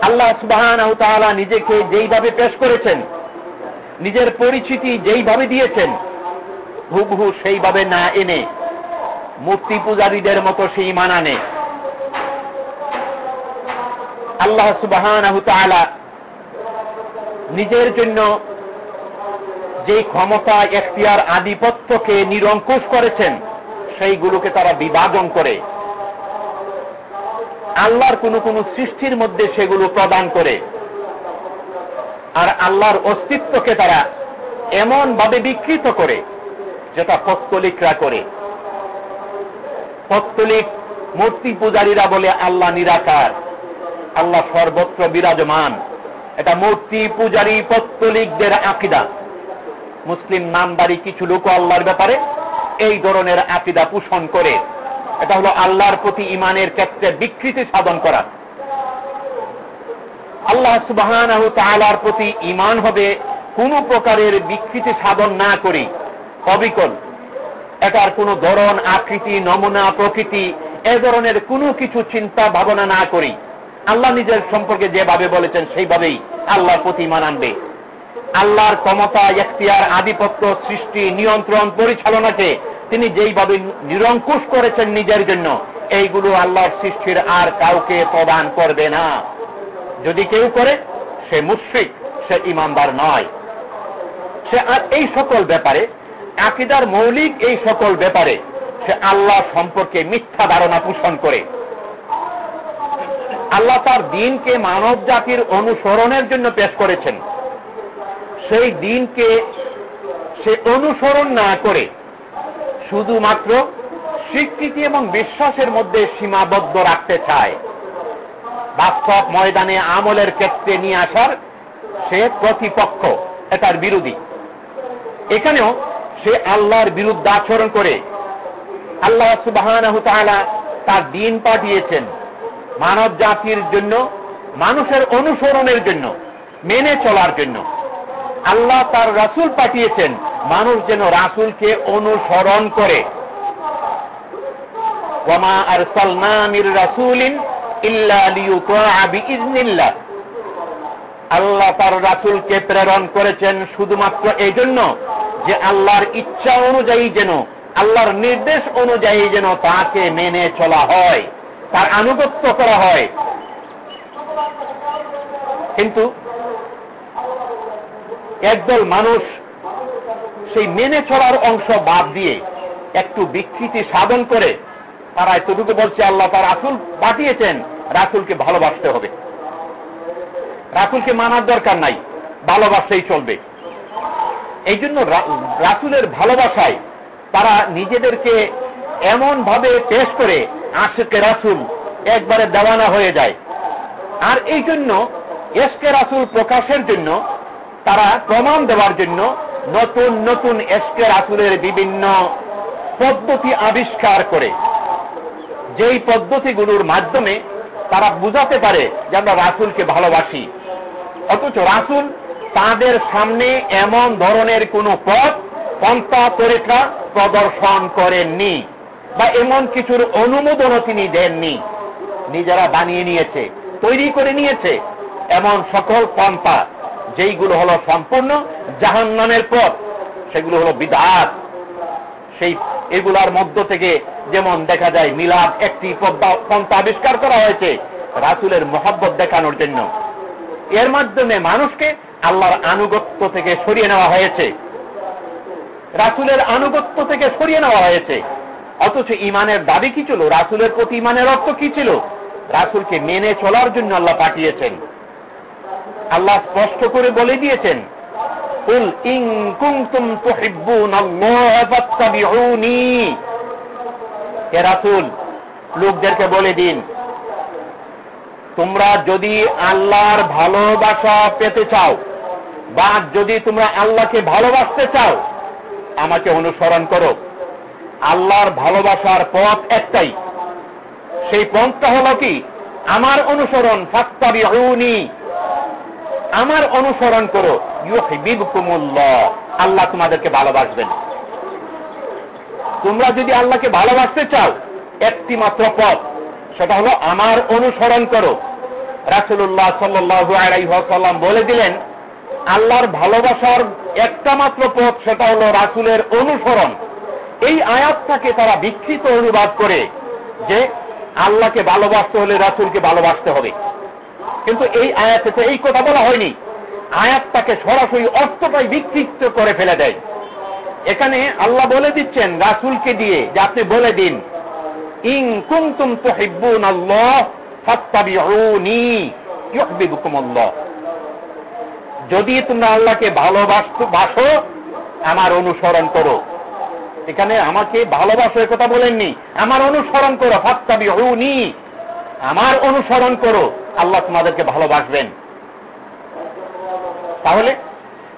আল্লাহ সুবাহ নিজেকে যেইভাবে পেশ করেছেন, নিজের পরিচিতি যেইভাবে দিয়েছেন হুবহু সেইভাবে না এনে মূর্তি পূজারীদের মতো সেই মান আনে আল্লাহ সুবাহ নিজের জন্য যে ক্ষমতা, এখতিয়ার, আধিপত্যকে নিরঙ্কুশ করেছেন, সেইগুলোকে তারা বিভাজন করে। আল্লাহর কোন কোন সৃষ্টির মধ্যে সেগুলো প্রদান করে। আর আল্লাহর অস্তিত্বকে তারা এমন ভাবে বিকৃত করে। যেটা পত্তলিকরা করে পত্তলিক মূর্তি পূজারীরা বলে আল্লাহ নিরাকার, আল্লাহ সর্বত্র বিরাজমান। এটা মূর্তি পূজারী পত্তলিকদের আকিদা। মুসলিম নামদারি কিছু লোক আল্লাহর ব্যাপারে এই ধরনের আকিদা পোষণ করে। এটা হলো আল্লাহর প্রতি ইমানের ক্ষেত্রে বিকৃতি সাধন করা। আল্লাহ সুবাহ প্রতি ইমান হবে কোন প্রকারের বিকৃতি সাধন না করি অবিকল এটার কোন ধরন, আকৃতি, নমুনা, প্রকৃতি, এ ধরনের কোনো কিছু চিন্তা, ভাবনা না করি। আল্লাহ নিজের সম্পর্কে যেভাবে বলেছেন, সেইভাবেই আল্লাহর প্রতি ইমান আনবে। আল্লাহর ক্ষমতা, এখতিয়ার, আধিপত্য, সৃষ্টি, নিয়ন্ত্রণ, পরিচালনাকে তিনি যেইভাবে নিরঙ্কুশ করেছেন নিজের জন্য, এইগুলো আল্লাহর সৃষ্টির আর কাউকে প্রদান করবে না। যদি কেউ করে, সে মুশ্রিক সে ইমানদার নয়। সে আর এই সকল ব্যাপারে আকিদার মৌলিক এই সকল ব্যাপারে সে আল্লাহ সম্পর্কে মিথ্যা ধারণা পোষণ করে। আল্লাহ তার দিনকে মানব জাতির অনুসরণের জন্য পেশ করেছেন। সেই দিনকে সে অনুসরণ না করে শুধুমাত্র স্বীকৃতি এবং বিশ্বাসের মধ্যে সীমাবদ্ধ রাখতে চায়। বাস্তব ময়দানে আমলের ক্ষেত্রে নিয়ে আসার সে প্রতিপক্ষ এটার বিরোধী। এখানেও সে আল্লাহর বিরুদ্ধে আচরণ করে। আল্লাহ সুবাহ তার দিন পাঠিয়েছেন মানব জাতির জন্য, মানুষের অনুসরণের জন্য, মেনে চলার জন্য। আল্লাহ তার রাসুল পাঠিয়েছেন, মানুষ যেন রাসুলকে অনুসরণ করে। আল্লাহ তার রাসুলকে প্রেরণ করেছেন শুধুমাত্র এই জন্য যে আল্লাহর ইচ্ছা অনুযায়ী যেন, আল্লাহর নির্দেশ অনুযায়ী যেন তাকে মেনে চলা হয়, তার আনুগত্য করা হয়। কিন্তু একদল মানুষ সেই মেনে চলার অংশ বাদ দিয়ে একটু বিকৃতি সাধন করে, তারা এতটুকু বলছে, আল্লাহ তার রাসুল পাঠিয়েছেন, রাসুলকে ভালোবাসতে হবে। রাসুলকে মানার দরকার নাই ভালোবাসতেই চলবে। এই জন্য রাসুলের ভালোবাসায় তারা নিজেদেরকে এমন ভাবে পেশ করে আশেকে রাসুল একবারে দেওয়ানা হয়ে যায়। আর এই জন্য এসকে রাসুল প্রকাশের জন্য, তারা প্রমাণ দেওয়ার জন্য নতুন নতুন এসকে রাসুলের বিভিন্ন পদ্ধতি আবিষ্কার করে। যেই পদ্ধতিগুলোর মাধ্যমে তারা বুঝাতে পারে যে আমরা রাসুলকে ভালোবাসি। অথচ রাসুল তাদের সামনে এমন ধরনের কোন পথ পন্থা তরিকা প্রদর্শন করেননি বা এমন কিছুর অনুমোদনও তিনি দেননি। নিজেরা বানিয়ে নিয়েছে, তৈরি করে নিয়েছে এমন সকল পন্থা, যেইগুলো হলো সম্পূর্ণ জাহান নামের পথ, সেগুলো হলো বিধাত সেই এগুলার মধ্য থেকে যেমন দেখা যায় মিলাদ একটি পন্থা আবিষ্কার করা হয়েছে, রাসুলের মহব্বত দেখানোর জন্য। এর মাধ্যমে মানুষকে আল্লাহর আনুগত্য থেকে সরিয়ে নেওয়া হয়েছে। রাসুলের আনুগত্য থেকে সরিয়ে নেওয়া হয়েছে। অথচ ইমানের দাবি কি ছিল? রাসুলের প্রতি ইমানের অর্থ কি ছিল? রাসুলকে মেনে চলার জন্য আল্লাহ পাঠিয়েছেন। আল্লাহ স্পষ্ট করে বলে দিয়েছেন হে রাসূল, লোকদেরকে বলে দিন তোমরা যদি আল্লাহর ভালোবাসা পেতে চাও, বা যদি তোমরা আল্লাহকে ভালোবাসতে চাও, আমাকে অনুসরণ করো। আল্লাহর ভালোবাসার পথ একটাই। সেই পথটা হলো কি? আমার অনুসরণ, ফাত্তাবিউনি। আমার অনুসরণ করো। আল্লাহ তোমাদেরকে ভালোবাসবেন। তোমরা যদি আল্লাহকে ভালোবাসতে চাও একটি মাত্র পথ। সেটা হলো আমার অনুসরণ করো। রাসুল্লাহ সাল্লু বলে দিলেন, আল্লাহর ভালোবাসার একটা মাত্র পথ, সেটা হলো রাসুলের অনুসরণ। এই আয়াতটাকে তারা বিকৃত অনুবাদ করে যে আল্লাহকে ভালোবাসতে হলে রাসুলকে ভালোবাসতে হবে। কিন্তু এই আয়াতে তো এই কথা বলা হয়নি। আয়াতটাকে সরাসরি অর্থটাই বিকৃত করে ফেলে দেয়। এখানে আল্লাহ বলে দিচ্ছেন, রাসুলকে দিয়ে, যে আপনি বলে দিন। ইং কুমতুম তুহিব্বুন আল্লাহ ফাত্তাবিউনি যদি তোমরা আল্লাহকে ভালোবাসতো বাসো, আমার অনুসরণ করো। এখানে আমাকে ভালোবাসো কথা বলেননি। আমার অনুসরণ করো, ফাত্তাবিউনি। আমার অনুসরণ করো, আল্লাহ তোমাদেরকে ভালোবাসবেন। তাহলে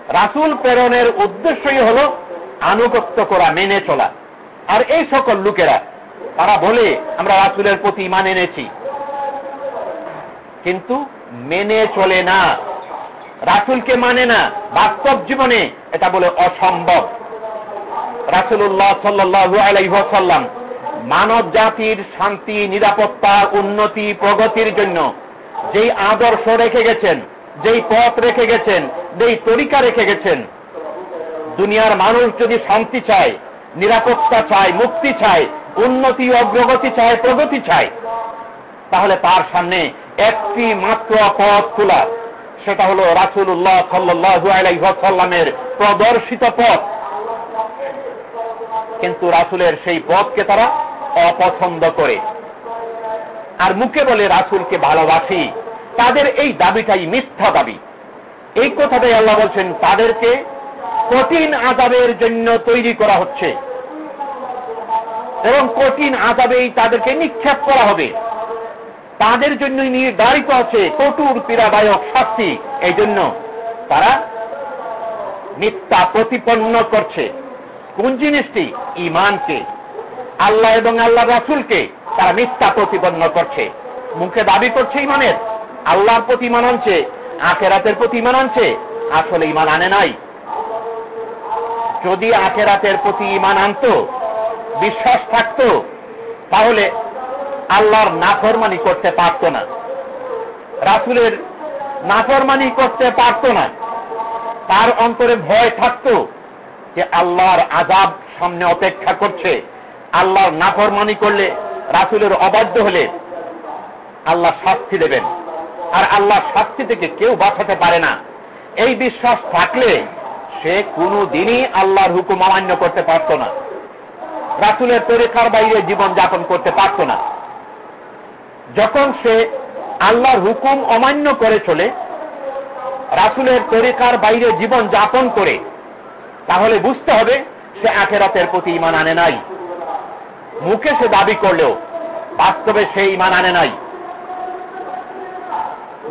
রাসুল প্রেরণের উদ্দেশ্যই হল আনুগত্য করা, মেনে চলা। আর এই সকল লোকেরা তারা বলে, আমরা রাসুলের প্রতি ইমান এনেছি। কিন্তু মেনে চলে না। রাসুলকে মানে না। বাস্তব জীবনে এটা বলে অসম্ভব। রাসুল্লাহ সাল্লু আলাইসাল্লাম মানব জাতির শান্তি, নিরাপত্তা, উন্নতি, প্রগতির জন্য যেই আদর্শ রেখে গেছেন, যেই পথ রেখে গেছেন, যেই তরিকা রেখে গেছেন, দুনিয়ার মানুষ যদি শান্তি চায় নিরাপত্তা চায় মুক্তি চায় উন্নতি, অগ্রগতি চায় প্রগতি চায় তাহলে তার সামনে একটি মাত্র পথ খোলা। সেটা হলো রাসুল্লাহ সাল্লু আলাইসাল্লামের প্রদর্শিত পথ। কিন্তু রাসুলের সেই পথকে তারা অপছন্দ করে। আর মুখে বলে রাসুলকে ভালোবাসি, তাদের এই দাবিটাই মিথ্যা দাবি। এই কথাটাই আল্লাহ বলছেন, তাদেরকে কঠিন আজাবের জন্য তৈরি করা হচ্ছে। এবং কঠিন আজাবেই তাদেরকে নিক্ষেপ করা হবে। তাদের জন্য নির্ধারিত আছে কঠোর পীড়াদায়ক শাস্তি। এই জন্য তারা মিথ্যা প্রতিপন্ন করছে। কোন জিনিসটি? ইমানকে আল্লাহ এবং আল্লাহ রাসুলকে তারা মিথ্যা প্রতিপন্ন করছে। মুখে দাবি করছে ইমানের আল্লাহর প্রতি ইমান আনছে, আখেরাতের প্রতি ইমান আনছে। আসলে ইমান আনে নাই। যদি আখেরাতের প্রতি ইমান আনত, বিশ্বাস থাকত, তাহলে আল্লাহর নাফরমানি করতে পারত না। রাসুলের নাফরমানি করতে পারত না। তার অন্তরে ভয় থাকত যে আল্লাহর আজাব সামনে অপেক্ষা করছে। আল্লাহর নাফরমানি করলে রাসুলের অবাধ্য হলে আল্লাহ শাস্তি দেবেন। আর আল্লাহ শাস্তি থেকে কেউ বাঁচাতে পারে না। এই বিশ্বাস থাকলে সে কোনো দিনই আল্লাহর হুকুম অমান্য করতে পারত না। রাসুলের তরিকার বাইরে জীবন যাপন করতে পারত না। যখন সে আল্লাহর হুকুম অমান্য করে চলে, রাসুলের তরিকার বাইরে জীবন যাপন করে, তাহলে বুঝতে হবে সে আখেরাতের প্রতি ইমান আনে নাই। মুখে সে দাবি করলেও বাস্তবে সে ইমান আনে নাই।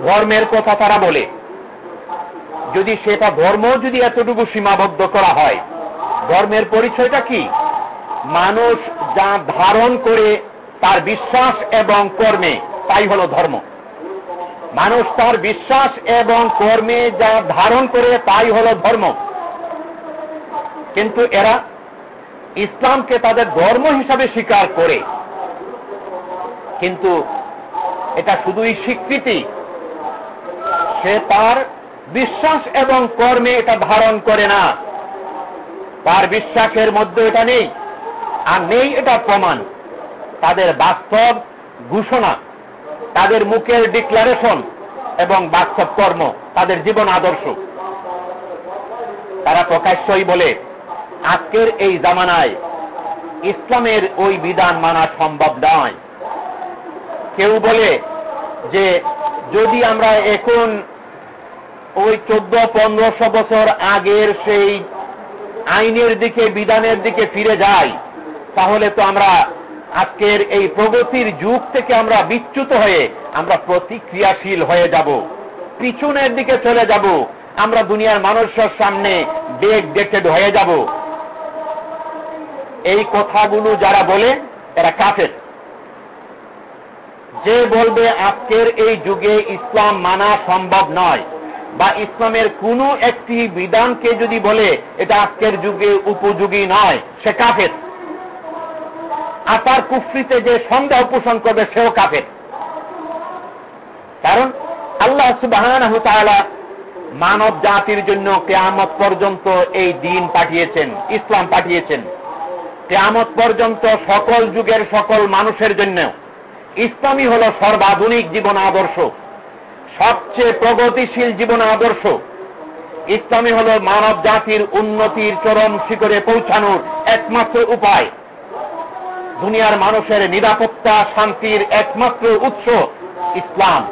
ধর্মের কথা তারা বলে যদি সেটা ধর্ম, যদি এতটুকু সীমাবদ্ধ করা হয়, ধর্মের পরিচয়টা কি? মানুষ যা ধারণ করে তার বিশ্বাস এবং কর্মে, তাই হল ধর্ম। মানুষ তার বিশ্বাস এবং কর্মে যা ধারণ করে, তাই হল ধর্ম। কিন্তু এরা ইসলামকে তাদের ধর্ম হিসাবে স্বীকার করে। কিন্তু এটা শুধুই স্বীকৃতি। সে তার বিশ্বাস এবং কর্মে এটা ধারণ করে না। তার বিশ্বাসের মধ্যে এটা নেই, আর নেই এটা প্রমাণ। তাদের বাস্তব ঘোষণা, তাদের মুখের ডিক্লারেশন এবং বাস্তব কর্ম, তাদের জীবন আদর্শ। তারা প্রকাশ্যই বলে, আজকের এই জামানায় ইসলামের ওই বিধান মানা সম্ভব নয়। কেউ বলে যে, যদি আমরা এখন ওই চোদ্দ পনেরোশো বছর আগের সেই আইনের দিকে, বিধানের দিকে ফিরে যাই, তাহলে তো আমরা আজকের এই প্রগতির যুগ থেকে আমরা বিচ্যুত হয়ে আমরা প্রতিক্রিয়াশীল হয়ে যাব, পিছনের দিকে চলে যাব, আমরা দুনিয়ার মানুষের সামনে বেগ ডেটেড হয়ে যাব। এই কথাগুলো যারা বলে, এরা কাফের। যে বলবে আজকের এই যুগে ইসলাম মানা সম্ভব নয়। বা ইসলামের কোনো একটি বিধানকে যদি বলে, এটা আজকের যুগে উপযোগী নয়, সে কাফের। আর তার কুফরিতে যে সন্দেহ পোষণ করবে, সেও কাফের। কারণ আল্লাহ সুবাহ মানব জাতির জন্য কেয়ামত পর্যন্ত এই দিন পাঠিয়েছেন, ইসলাম পাঠিয়েছেন। কেয়ামত পর্যন্ত সকল যুগের সকল মানুষের জন্য ইসলামই হল সর্বাধুনিক জীবন আদর্শ। সবচেয়ে প্রগতিশীল জীবন আদর্শ। ইসলামী হল মানব জাতির উন্নতির চরম শিখরে পৌঁছানোর একমাত্র উপায়। দুনিয়ার মানুষের নিরাপত্তা, শান্তির একমাত্র উৎস ইসলাম।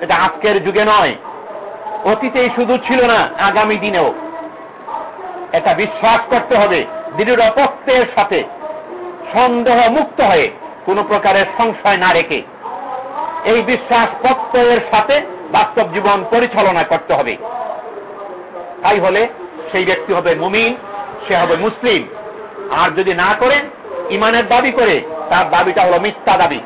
এটা আজকের যুগে নয়। অতীতেই শুধু ছিল না, আগামী দিনেও। এটা বিশ্বাস করতে হবে দৃঢ় প্রত্যয়ের সাথে সন্দেহ মুক্ত হয়ে কোনো প্রকারের সংশয় না রেখে। এই বিশ্বাস প্রত্যয়ের সাথে বাস্তব জীবন পরিচালনা করতে হবে। তাই হলে সেই ব্যক্তি হবে মুমিন, সে হবে মুসলিম। আর যদি না করে ইমানের দাবি করে, তার দাবিটা হলো মিথ্যা দাবি।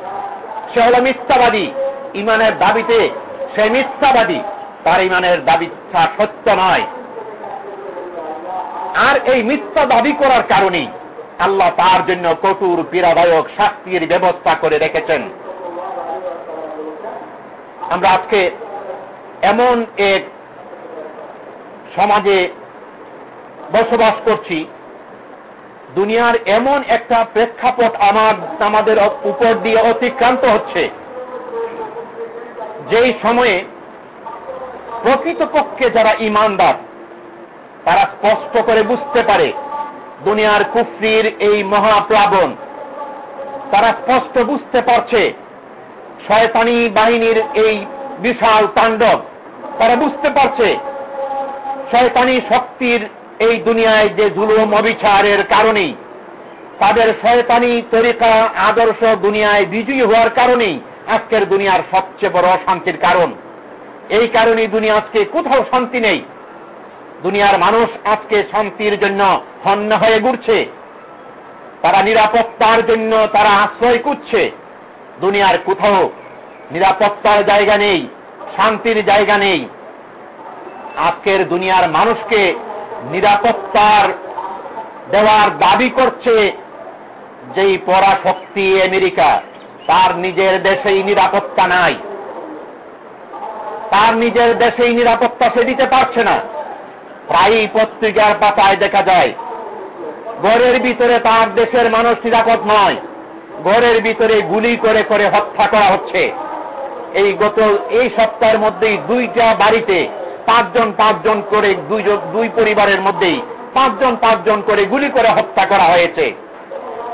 সে হলো মিথ্যাবাদী। ইমানের দাবিতে সে মিথ্যাবাদী। তার ইমানের দাবিটা সত্য নয়। আর এই মিথ্যা দাবি করার কারণেই আল্লাহ তার জন্য কঠোর পীড়াদায়ক শাস্তির ব্যবস্থা করে রেখেছেন। আমরা আজকে এমন এক সমাজে বসবাস করছি। দুনিয়ার এমন একটা প্রেক্ষাপট আমার আমাদের উপর দিয়ে অতিক্রান্ত হচ্ছে। যেই সময়ে প্রকৃতপক্ষে যারা ইমানদার, তারা স্পষ্ট করে বুঝতে পারে, দুনিয়ার কুফরির এই মহাপ্লাবন। তারা স্পষ্ট বুঝতে পারছে শয়তানি বাহিনীর এই বিশাল তাণ্ডব। তারা বুঝতে পারছে, শয়তানি শক্তির এই দুনিয়ায় যে জুলুম অবিচারের কারণেই, তাদের শয়তানি তরিকা, আদর্শ দুনিয়ায় বিজয়ী হওয়ার কারণেই আজকের দুনিয়ার সবচেয়ে বড় অশান্তির কারণ। এই কারণেই দুনিয়া আজকে কোথাও শান্তি নেই। দুনিয়ার মানুষ আজকে শান্তির জন্য হন্য হয়ে ঘুরছে। তারা নিরাপত্তার জন্য তারা আশ্রয় করছে দুনিয়ার কোথাও নিরাপত্তার জায়গা নেই, শান্তির জায়গা নেই। আজকের দুনিয়ার মানুষকে নিরাপত্তার দেওয়ার দাবি করছে যেই পরাশক্তি আমেরিকা। তার নিজের দেশেই নিরাপত্তা নাই। তার নিজের দেশেই নিরাপত্তা সে দিতে পারছে না। প্রায়ই পত্রিকার পাতায় দেখা যায়, ঘরের ভিতরে তার দেশের মানুষ নিরাপদ নয়। ঘরের ভিতরে গুলি করে করে হত্যা করা হচ্ছে। এই গত এই সপ্তাহের মধ্যেই দুইটা বাড়িতে পাঁচজন পাঁচজন করে দুই পরিবারের মধ্যেই পাঁচজন পাঁচজন করে গুলি করে হত্যা করা হয়েছে।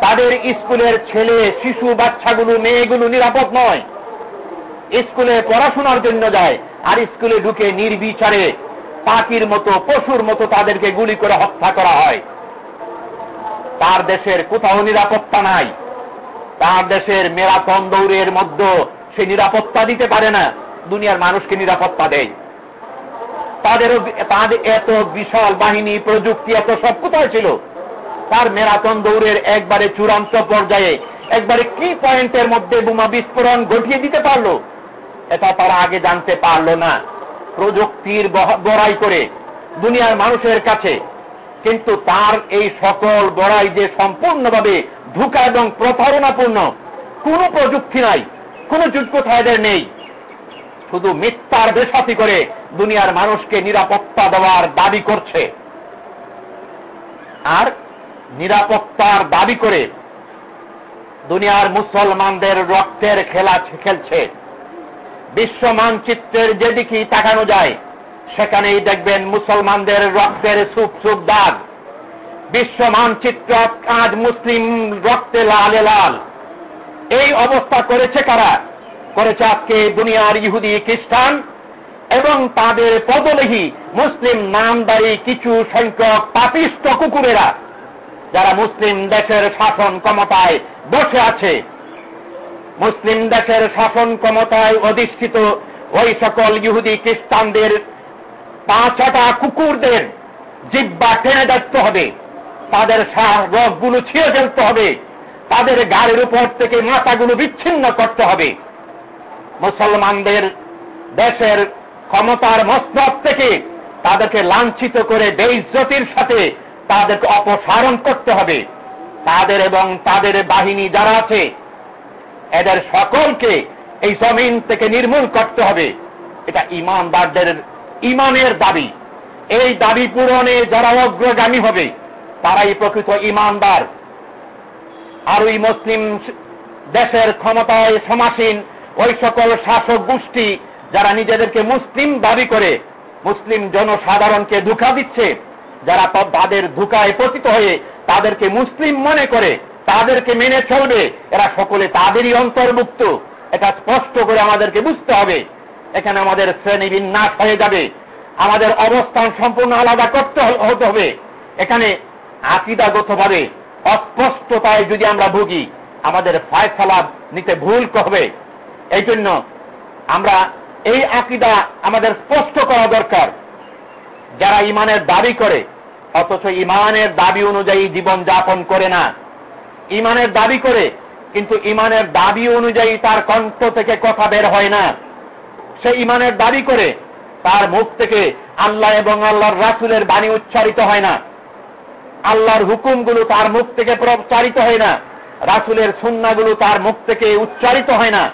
তাদের স্কুলের ছেলে, শিশু, বাচ্চাগুলো, মেয়েগুলো নিরাপদ নয়। স্কুলে পড়াশোনার জন্য যায় আর স্কুলে ঢুকে নির্বিচারে পাখির মতো, পশুর মতো তাদেরকে গুলি করে হত্যা করা হয়। তার দেশের কোথাও নিরাপত্তা নাই। তার দেশের মেরাথন দৌড়ের মধ্যে সে নিরাপত্তা দিতে পারে না, দুনিয়ার মানুষকে নিরাপত্তা দেয়। তাদেরও তাদের এত বিশাল বাহিনী, প্রযুক্তি, এত সব কোথায় ছিল? তার মেরাথন দৌড়ের একবারে চূড়ান্ত পর্যায়ে, একবারে কি পয়েন্টের মধ্যে বোমা বিস্ফোরণ ঘটিয়ে দিতে পারল? এটা তারা আগে জানতে পারল না। প্রযুক্তির বড়াই করে দুনিয়ার মানুষের কাছে কিন্তু তার এই সকল বড়াই যে সম্পূর্ণভাবে ধোকা এবং প্রতারণাপূর্ণ, কোনো প্রযুক্তি নাই, কোনো যোগ্যতা এদের নেই। শুধু মিথ্যার বেসাতি করে দুনিয়ার মানুষকে নিরাপত্তা দেওয়ার দাবি করছে। আর নিরাপত্তার দাবি করে দুনিয়ার মুসলমানদের রক্তের খেলা খেলছে। বিশ্ব মানচিত্রের যেদিকেই তাকানো যায় সেখানেই দেখবেন মুসলমানদের রক্তের সুপ সুপ দাগ। বিশ্ব মানচিত্র আজ মুসলিম রক্তে লালে লাল। এই অবস্থা করেছে কারা? করেছে আজকে দুনিয়ার ইহুদি খ্রিস্টান এবং তাদের পদলেহী মুসলিম নামদারি কিছু সংখ্যক পাপিষ্ট কুকুরেরা, যারা মুসলিম দেশের শাসন ক্ষমতায় বসে আছে। মুসলিম দেশের শাসন ক্ষমতায় অধিষ্ঠিত ওই সকল ইহুদি খ্রিস্টানদের পাঁচটা কুকুরদের জিব্বা টেনে দেখতে হবে। তাদের রোগগুলো ছিঁড়ে ফেলতে হবে। তাদের গাড়ির উপর থেকে মাথাগুলো বিচ্ছিন্ন করতে হবে। মুসলমানদের দেশের ক্ষমতার মস্তক থেকে তাদেরকে লাঞ্ছিত করে বেইজ্জতির সাথে তাদেরকে অপসারণ করতে হবে। তাদের এবং তাদের বাহিনী যারা আছে, এদের সকলকে এই জমিন থেকে নির্মূল করতে হবে। এটা ইমানদারদের ইমানের দাবি। এই দাবি পূরণে যারা অগ্রগামী হবে, তারাই প্রকৃত ইমানদার। আর ওই মুসলিম দেশের ক্ষমতায় সমাসীন ওই সকল শাসক গোষ্ঠী যারা নিজেদেরকে মুসলিম দাবি করে, মুসলিম জনসাধারণকে ধোকা দিচ্ছে, যারা তাদের ধোকায় পতিত হয়ে তাদেরকে মুসলিম মনে করে, তাদেরকে মেনে চলবে, এরা সকলে তাদেরই অন্তর্ভুক্ত। এটা স্পষ্ট করে আমাদেরকে বুঝতে হবে। এখানে আমাদের শ্রেণি বিন্যাস হয়ে যাবে। আমাদের অবস্থান সম্পূর্ণ আলাদা করতে হতে হবে। এখানে আকিদাগতভাবে অস্পষ্টতায় যদি আমরা ভুগি, আমাদের ফায়সালা নিতে ভুল হবে এই জন্য আমরা এই আকিদা আমাদের স্পষ্ট করা দরকার। যারা ইমানের দাবি করে, অথচ ইমানের দাবি অনুযায়ী জীবন যাপন করে না। ইমানের দাবি করে, কিন্তু ইমানের দাবি অনুযায়ী তার কণ্ঠ থেকে কথা বের হয় না। সে ইমানের দাবি করে তার মুখ থেকে আল্লাহ এবং আল্লাহর রাসুলের বাণী উচ্চারিত হয় না। আল্লাহর হুকুমগুলো তার মুখ থেকে প্রচারিত হয় না। রাসুলের সুন্নাগুলো তার মুখ থেকে উচ্চারিত হয় না।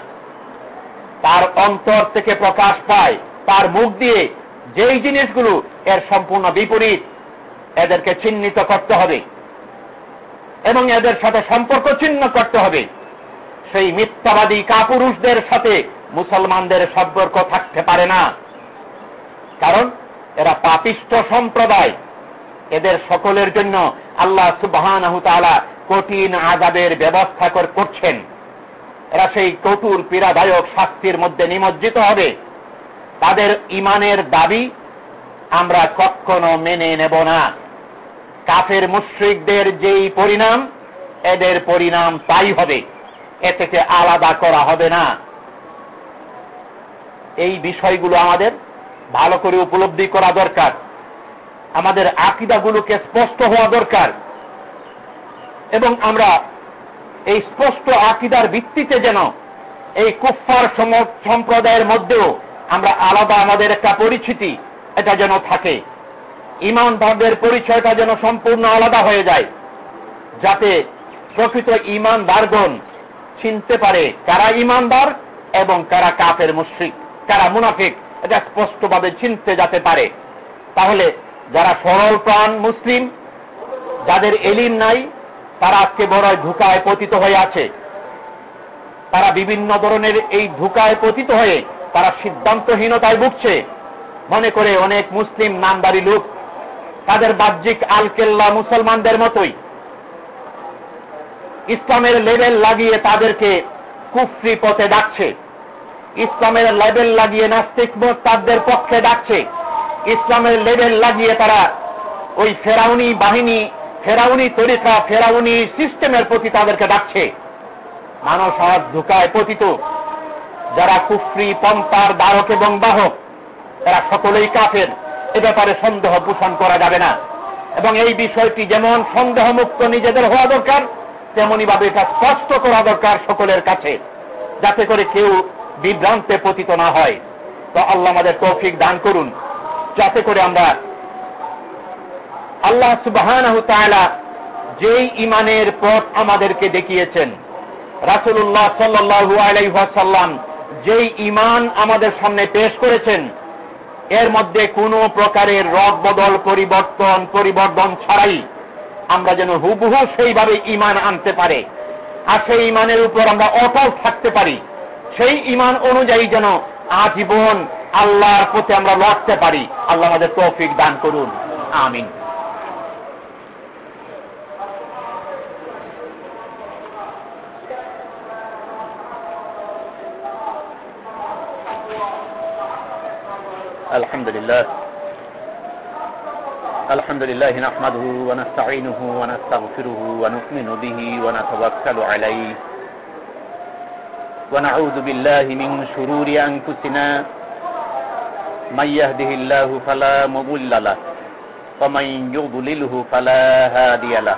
তার অন্তর থেকে প্রকাশ পায়। তার মুখ দিয়ে যেই জিনিসগুলো এর সম্পূর্ণ বিপরীত, এদেরকে চিহ্নিত করতে হবে এবং এদের সাথে সম্পর্ক চিহ্ন করতে হবে। সেই মিথ্যাবাদী কাপুরুষদের সাথে মুসলমানদের সম্পর্ক থাকতে পারে না। কারণ এরা পাপিষ্ট সম্প্রদায়। এদের সকলের জন্য আল্লাহ সুবহান কঠিন আজাবের ব্যবস্থা করছেন। এরা সেই কঠোর পীড়াদায়ক শাস্তির মধ্যে নিমজ্জিত হবে। তাদের ইমানের দাবি আমরা কখনো মেনে নেব না। কাফের মুশ্রিকদের যেই পরিণাম, এদের পরিণাম তাই হবে। এ থেকে আলাদা করা হবে না। এই বিষয়গুলো আমাদের ভালো করে উপলব্ধি করা দরকার। আমাদের আকিদাগুলোকে স্পষ্ট হওয়া দরকার। এবং আমরা এই স্পষ্ট আকিদার ভিত্তিতে যেন এই কুফার সম্প্রদায়ের মধ্যেও আমরা আলাদা আমাদের একটা পরিচিতি, এটা যেন থাকে। ইমান ইমানদারদের পরিচয়টা যেন সম্পূর্ণ আলাদা হয়ে যায়, যাতে প্রকৃত ইমানদারগণ চিনতে পারে কারা ইমানদার এবং কারা কাফের মুশ্রিক। কারা মুনাফিক, এটা স্পষ্টভাবে চিনতে যেতে পারে। তাহলে যারা সরল প্রাণ মুসলিম, যাদের এলিম নাই, তারা আজকে বড় ধুকায় পতিত হয়ে আছে। তারা বিভিন্ন ধরনের এই ধুকায় পতিত হয়ে তারা সিদ্ধান্তহীনতায় ভুগছে। মনে করে অনেক মুসলিম নামদারি লোক, তাদের বাহ্যিক আলকেল্লা মুসলমানদের মতোই। ইসলামের লেবেল লাগিয়ে তাদেরকে কুফরি পথে ডাকছে। ইসলামের লেবেল লাগিয়ে নাস্তিক তাদের পক্ষে ডাকছে। ইসলামের লেবেল লাগিয়ে তারা ওই ফেরাউনি বাহিনী, ফেরাউনি তরিকা, ফেরাউনি সিস্টেমের প্রতি তাদেরকে ডাকছে। মানুষ আজ ধোকায় পতিত। যারা কুফরি, পন্থার দ্বারক এবং বাহক, তারা সকলেই কাফের। এ ব্যাপারে সন্দেহ পোষণ করা যাবে না। এবং এই বিষয়টি যেমন সন্দেহমুক্ত নিজেদের হওয়া দরকার তেমনি ভাবে এটা স্পষ্ট করা দরকার সকলের কাছে। যাতে করে কেউ বিভ্রান্তে পতিত না হয়। তো আল্লাহ আমাদের তৌফিক দান করুন। যাতে করে আমরা আল্লাহ সুবাহ যেই ইমানের পথ আমাদেরকে দেখিয়েছেন রাসুল্লাহ সাল্লু আলাইসাল্লাম যেই ইমান আমাদের সামনে পেশ করেছেন, এর মধ্যে কোনো প্রকারের রদ বদল, পরিবর্তন পরিবর্তন ছাড়াই আমরা যেন হুবহু সেইভাবে ইমান আনতে পারে। আর সেই ইমানের উপর আমরা অটল থাকতে পারি। সেই ইমান অনুযায়ী যেন আজীবন আল্লাহর প্রতি আমরা লড়তে পারি আল্লাহ আমাদের তৌফিক দান করুন আমিন الحمد لله الحمد لله نحمده ونستعينه ونستغفره ونؤمن به ونتوكل عليه ونعوذ بالله من شرور أنفسنا. من يهده الله فلا مضل له ومن يضلله فلا هادي له.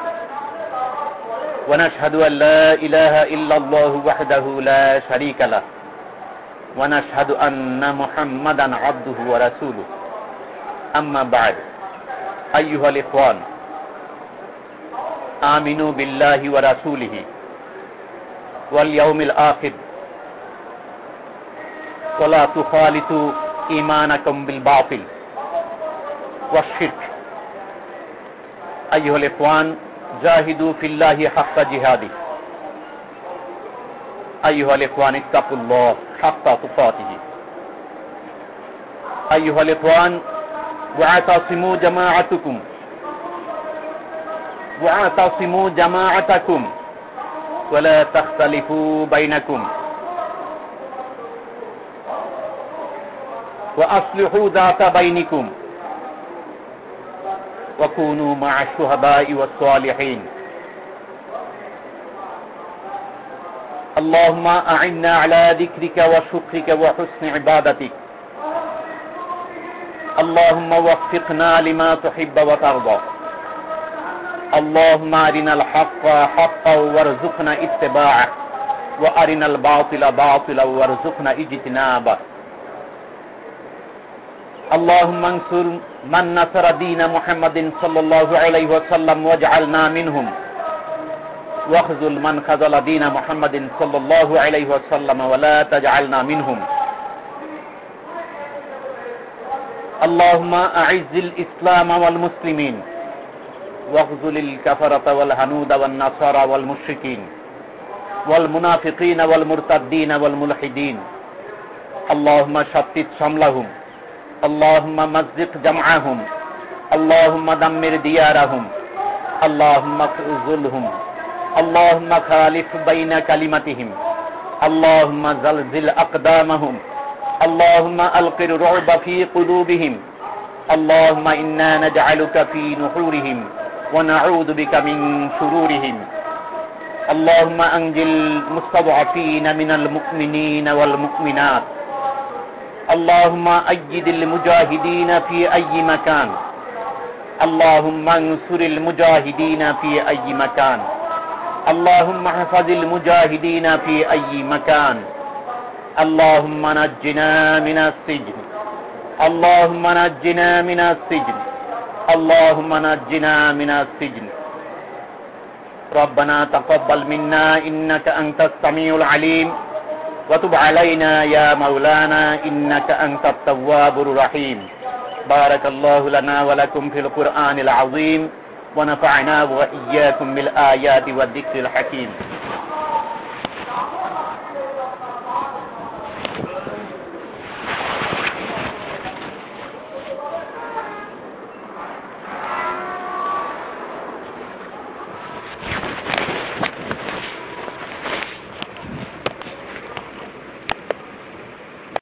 ونشهد أن لا إله إلا الله وحده لا شريك له. ونشهد أن محمدا عبده ورسوله. أما بعد أيها الإخوان آمنوا بالله ورسوله واليوم الآخر. ولا تخالطوا إيمانكم بالباطل والشرك أيها الإخوان جاهدوا في الله حق جهاده. أيها الإخوان اتقوا الله حق تقاته. أيها الإخوان واعتصموا جماعتكم. واعتصموا جماعتكم. ولا تختلفوا بينكم. وأصلحوا ذات بينكم. وكونوا مع الشهداء والصالحين. اللهم أعنا على ذكرك وشكرك وحسن عبادتك. اللهم وفقنا لما تحب وترضى. اللهم أرنا الحق حقا وارزقنا اتباعه. وأرنا الباطل باطلا وارزقنا اجتنابه. اللهم انصر من نصر دين محمد صلى الله عليه وسلم واجعلنا منهم واخذل من خذل دين محمد صلى الله عليه وسلم ولا تجعلنا منهم اللهم أعز الإسلام والمسلمين واخذل الكفرة والهنود والنصارى والمشركين والمنافقين والمرتدين والملحدين اللهم شتت شملهم اللهم مزق جمعهم. اللهم دمر ديارهم. اللهم اخذلهم اللهم خالف بين كلمتهم. اللهم زلزل أقدامهم. اللهم ألق الرعب في قلوبهم. اللهم إنا نجعلك في نحورهم ونعوذ بك من شرورهم. اللهم أنجل المستضعفين من المؤمنين والمؤمنات. اللهم أيد المجاهدين في أي مكان اللهم انصر المجاهدين في أي مكان اللهم احفظ المجاهدين في أي مكان اللهم نجنا من السجن اللهم نجنا من السجن اللهم نجنا من السجن ربنا تقبل منا إنك أنت السميع العليم وتب علينا يا مولانا إنك أنت التواب الرحيم. بارك الله لنا ولكم في القرآن العظيم ونفعنا وإياكم بالآيات والذكر الحكيم.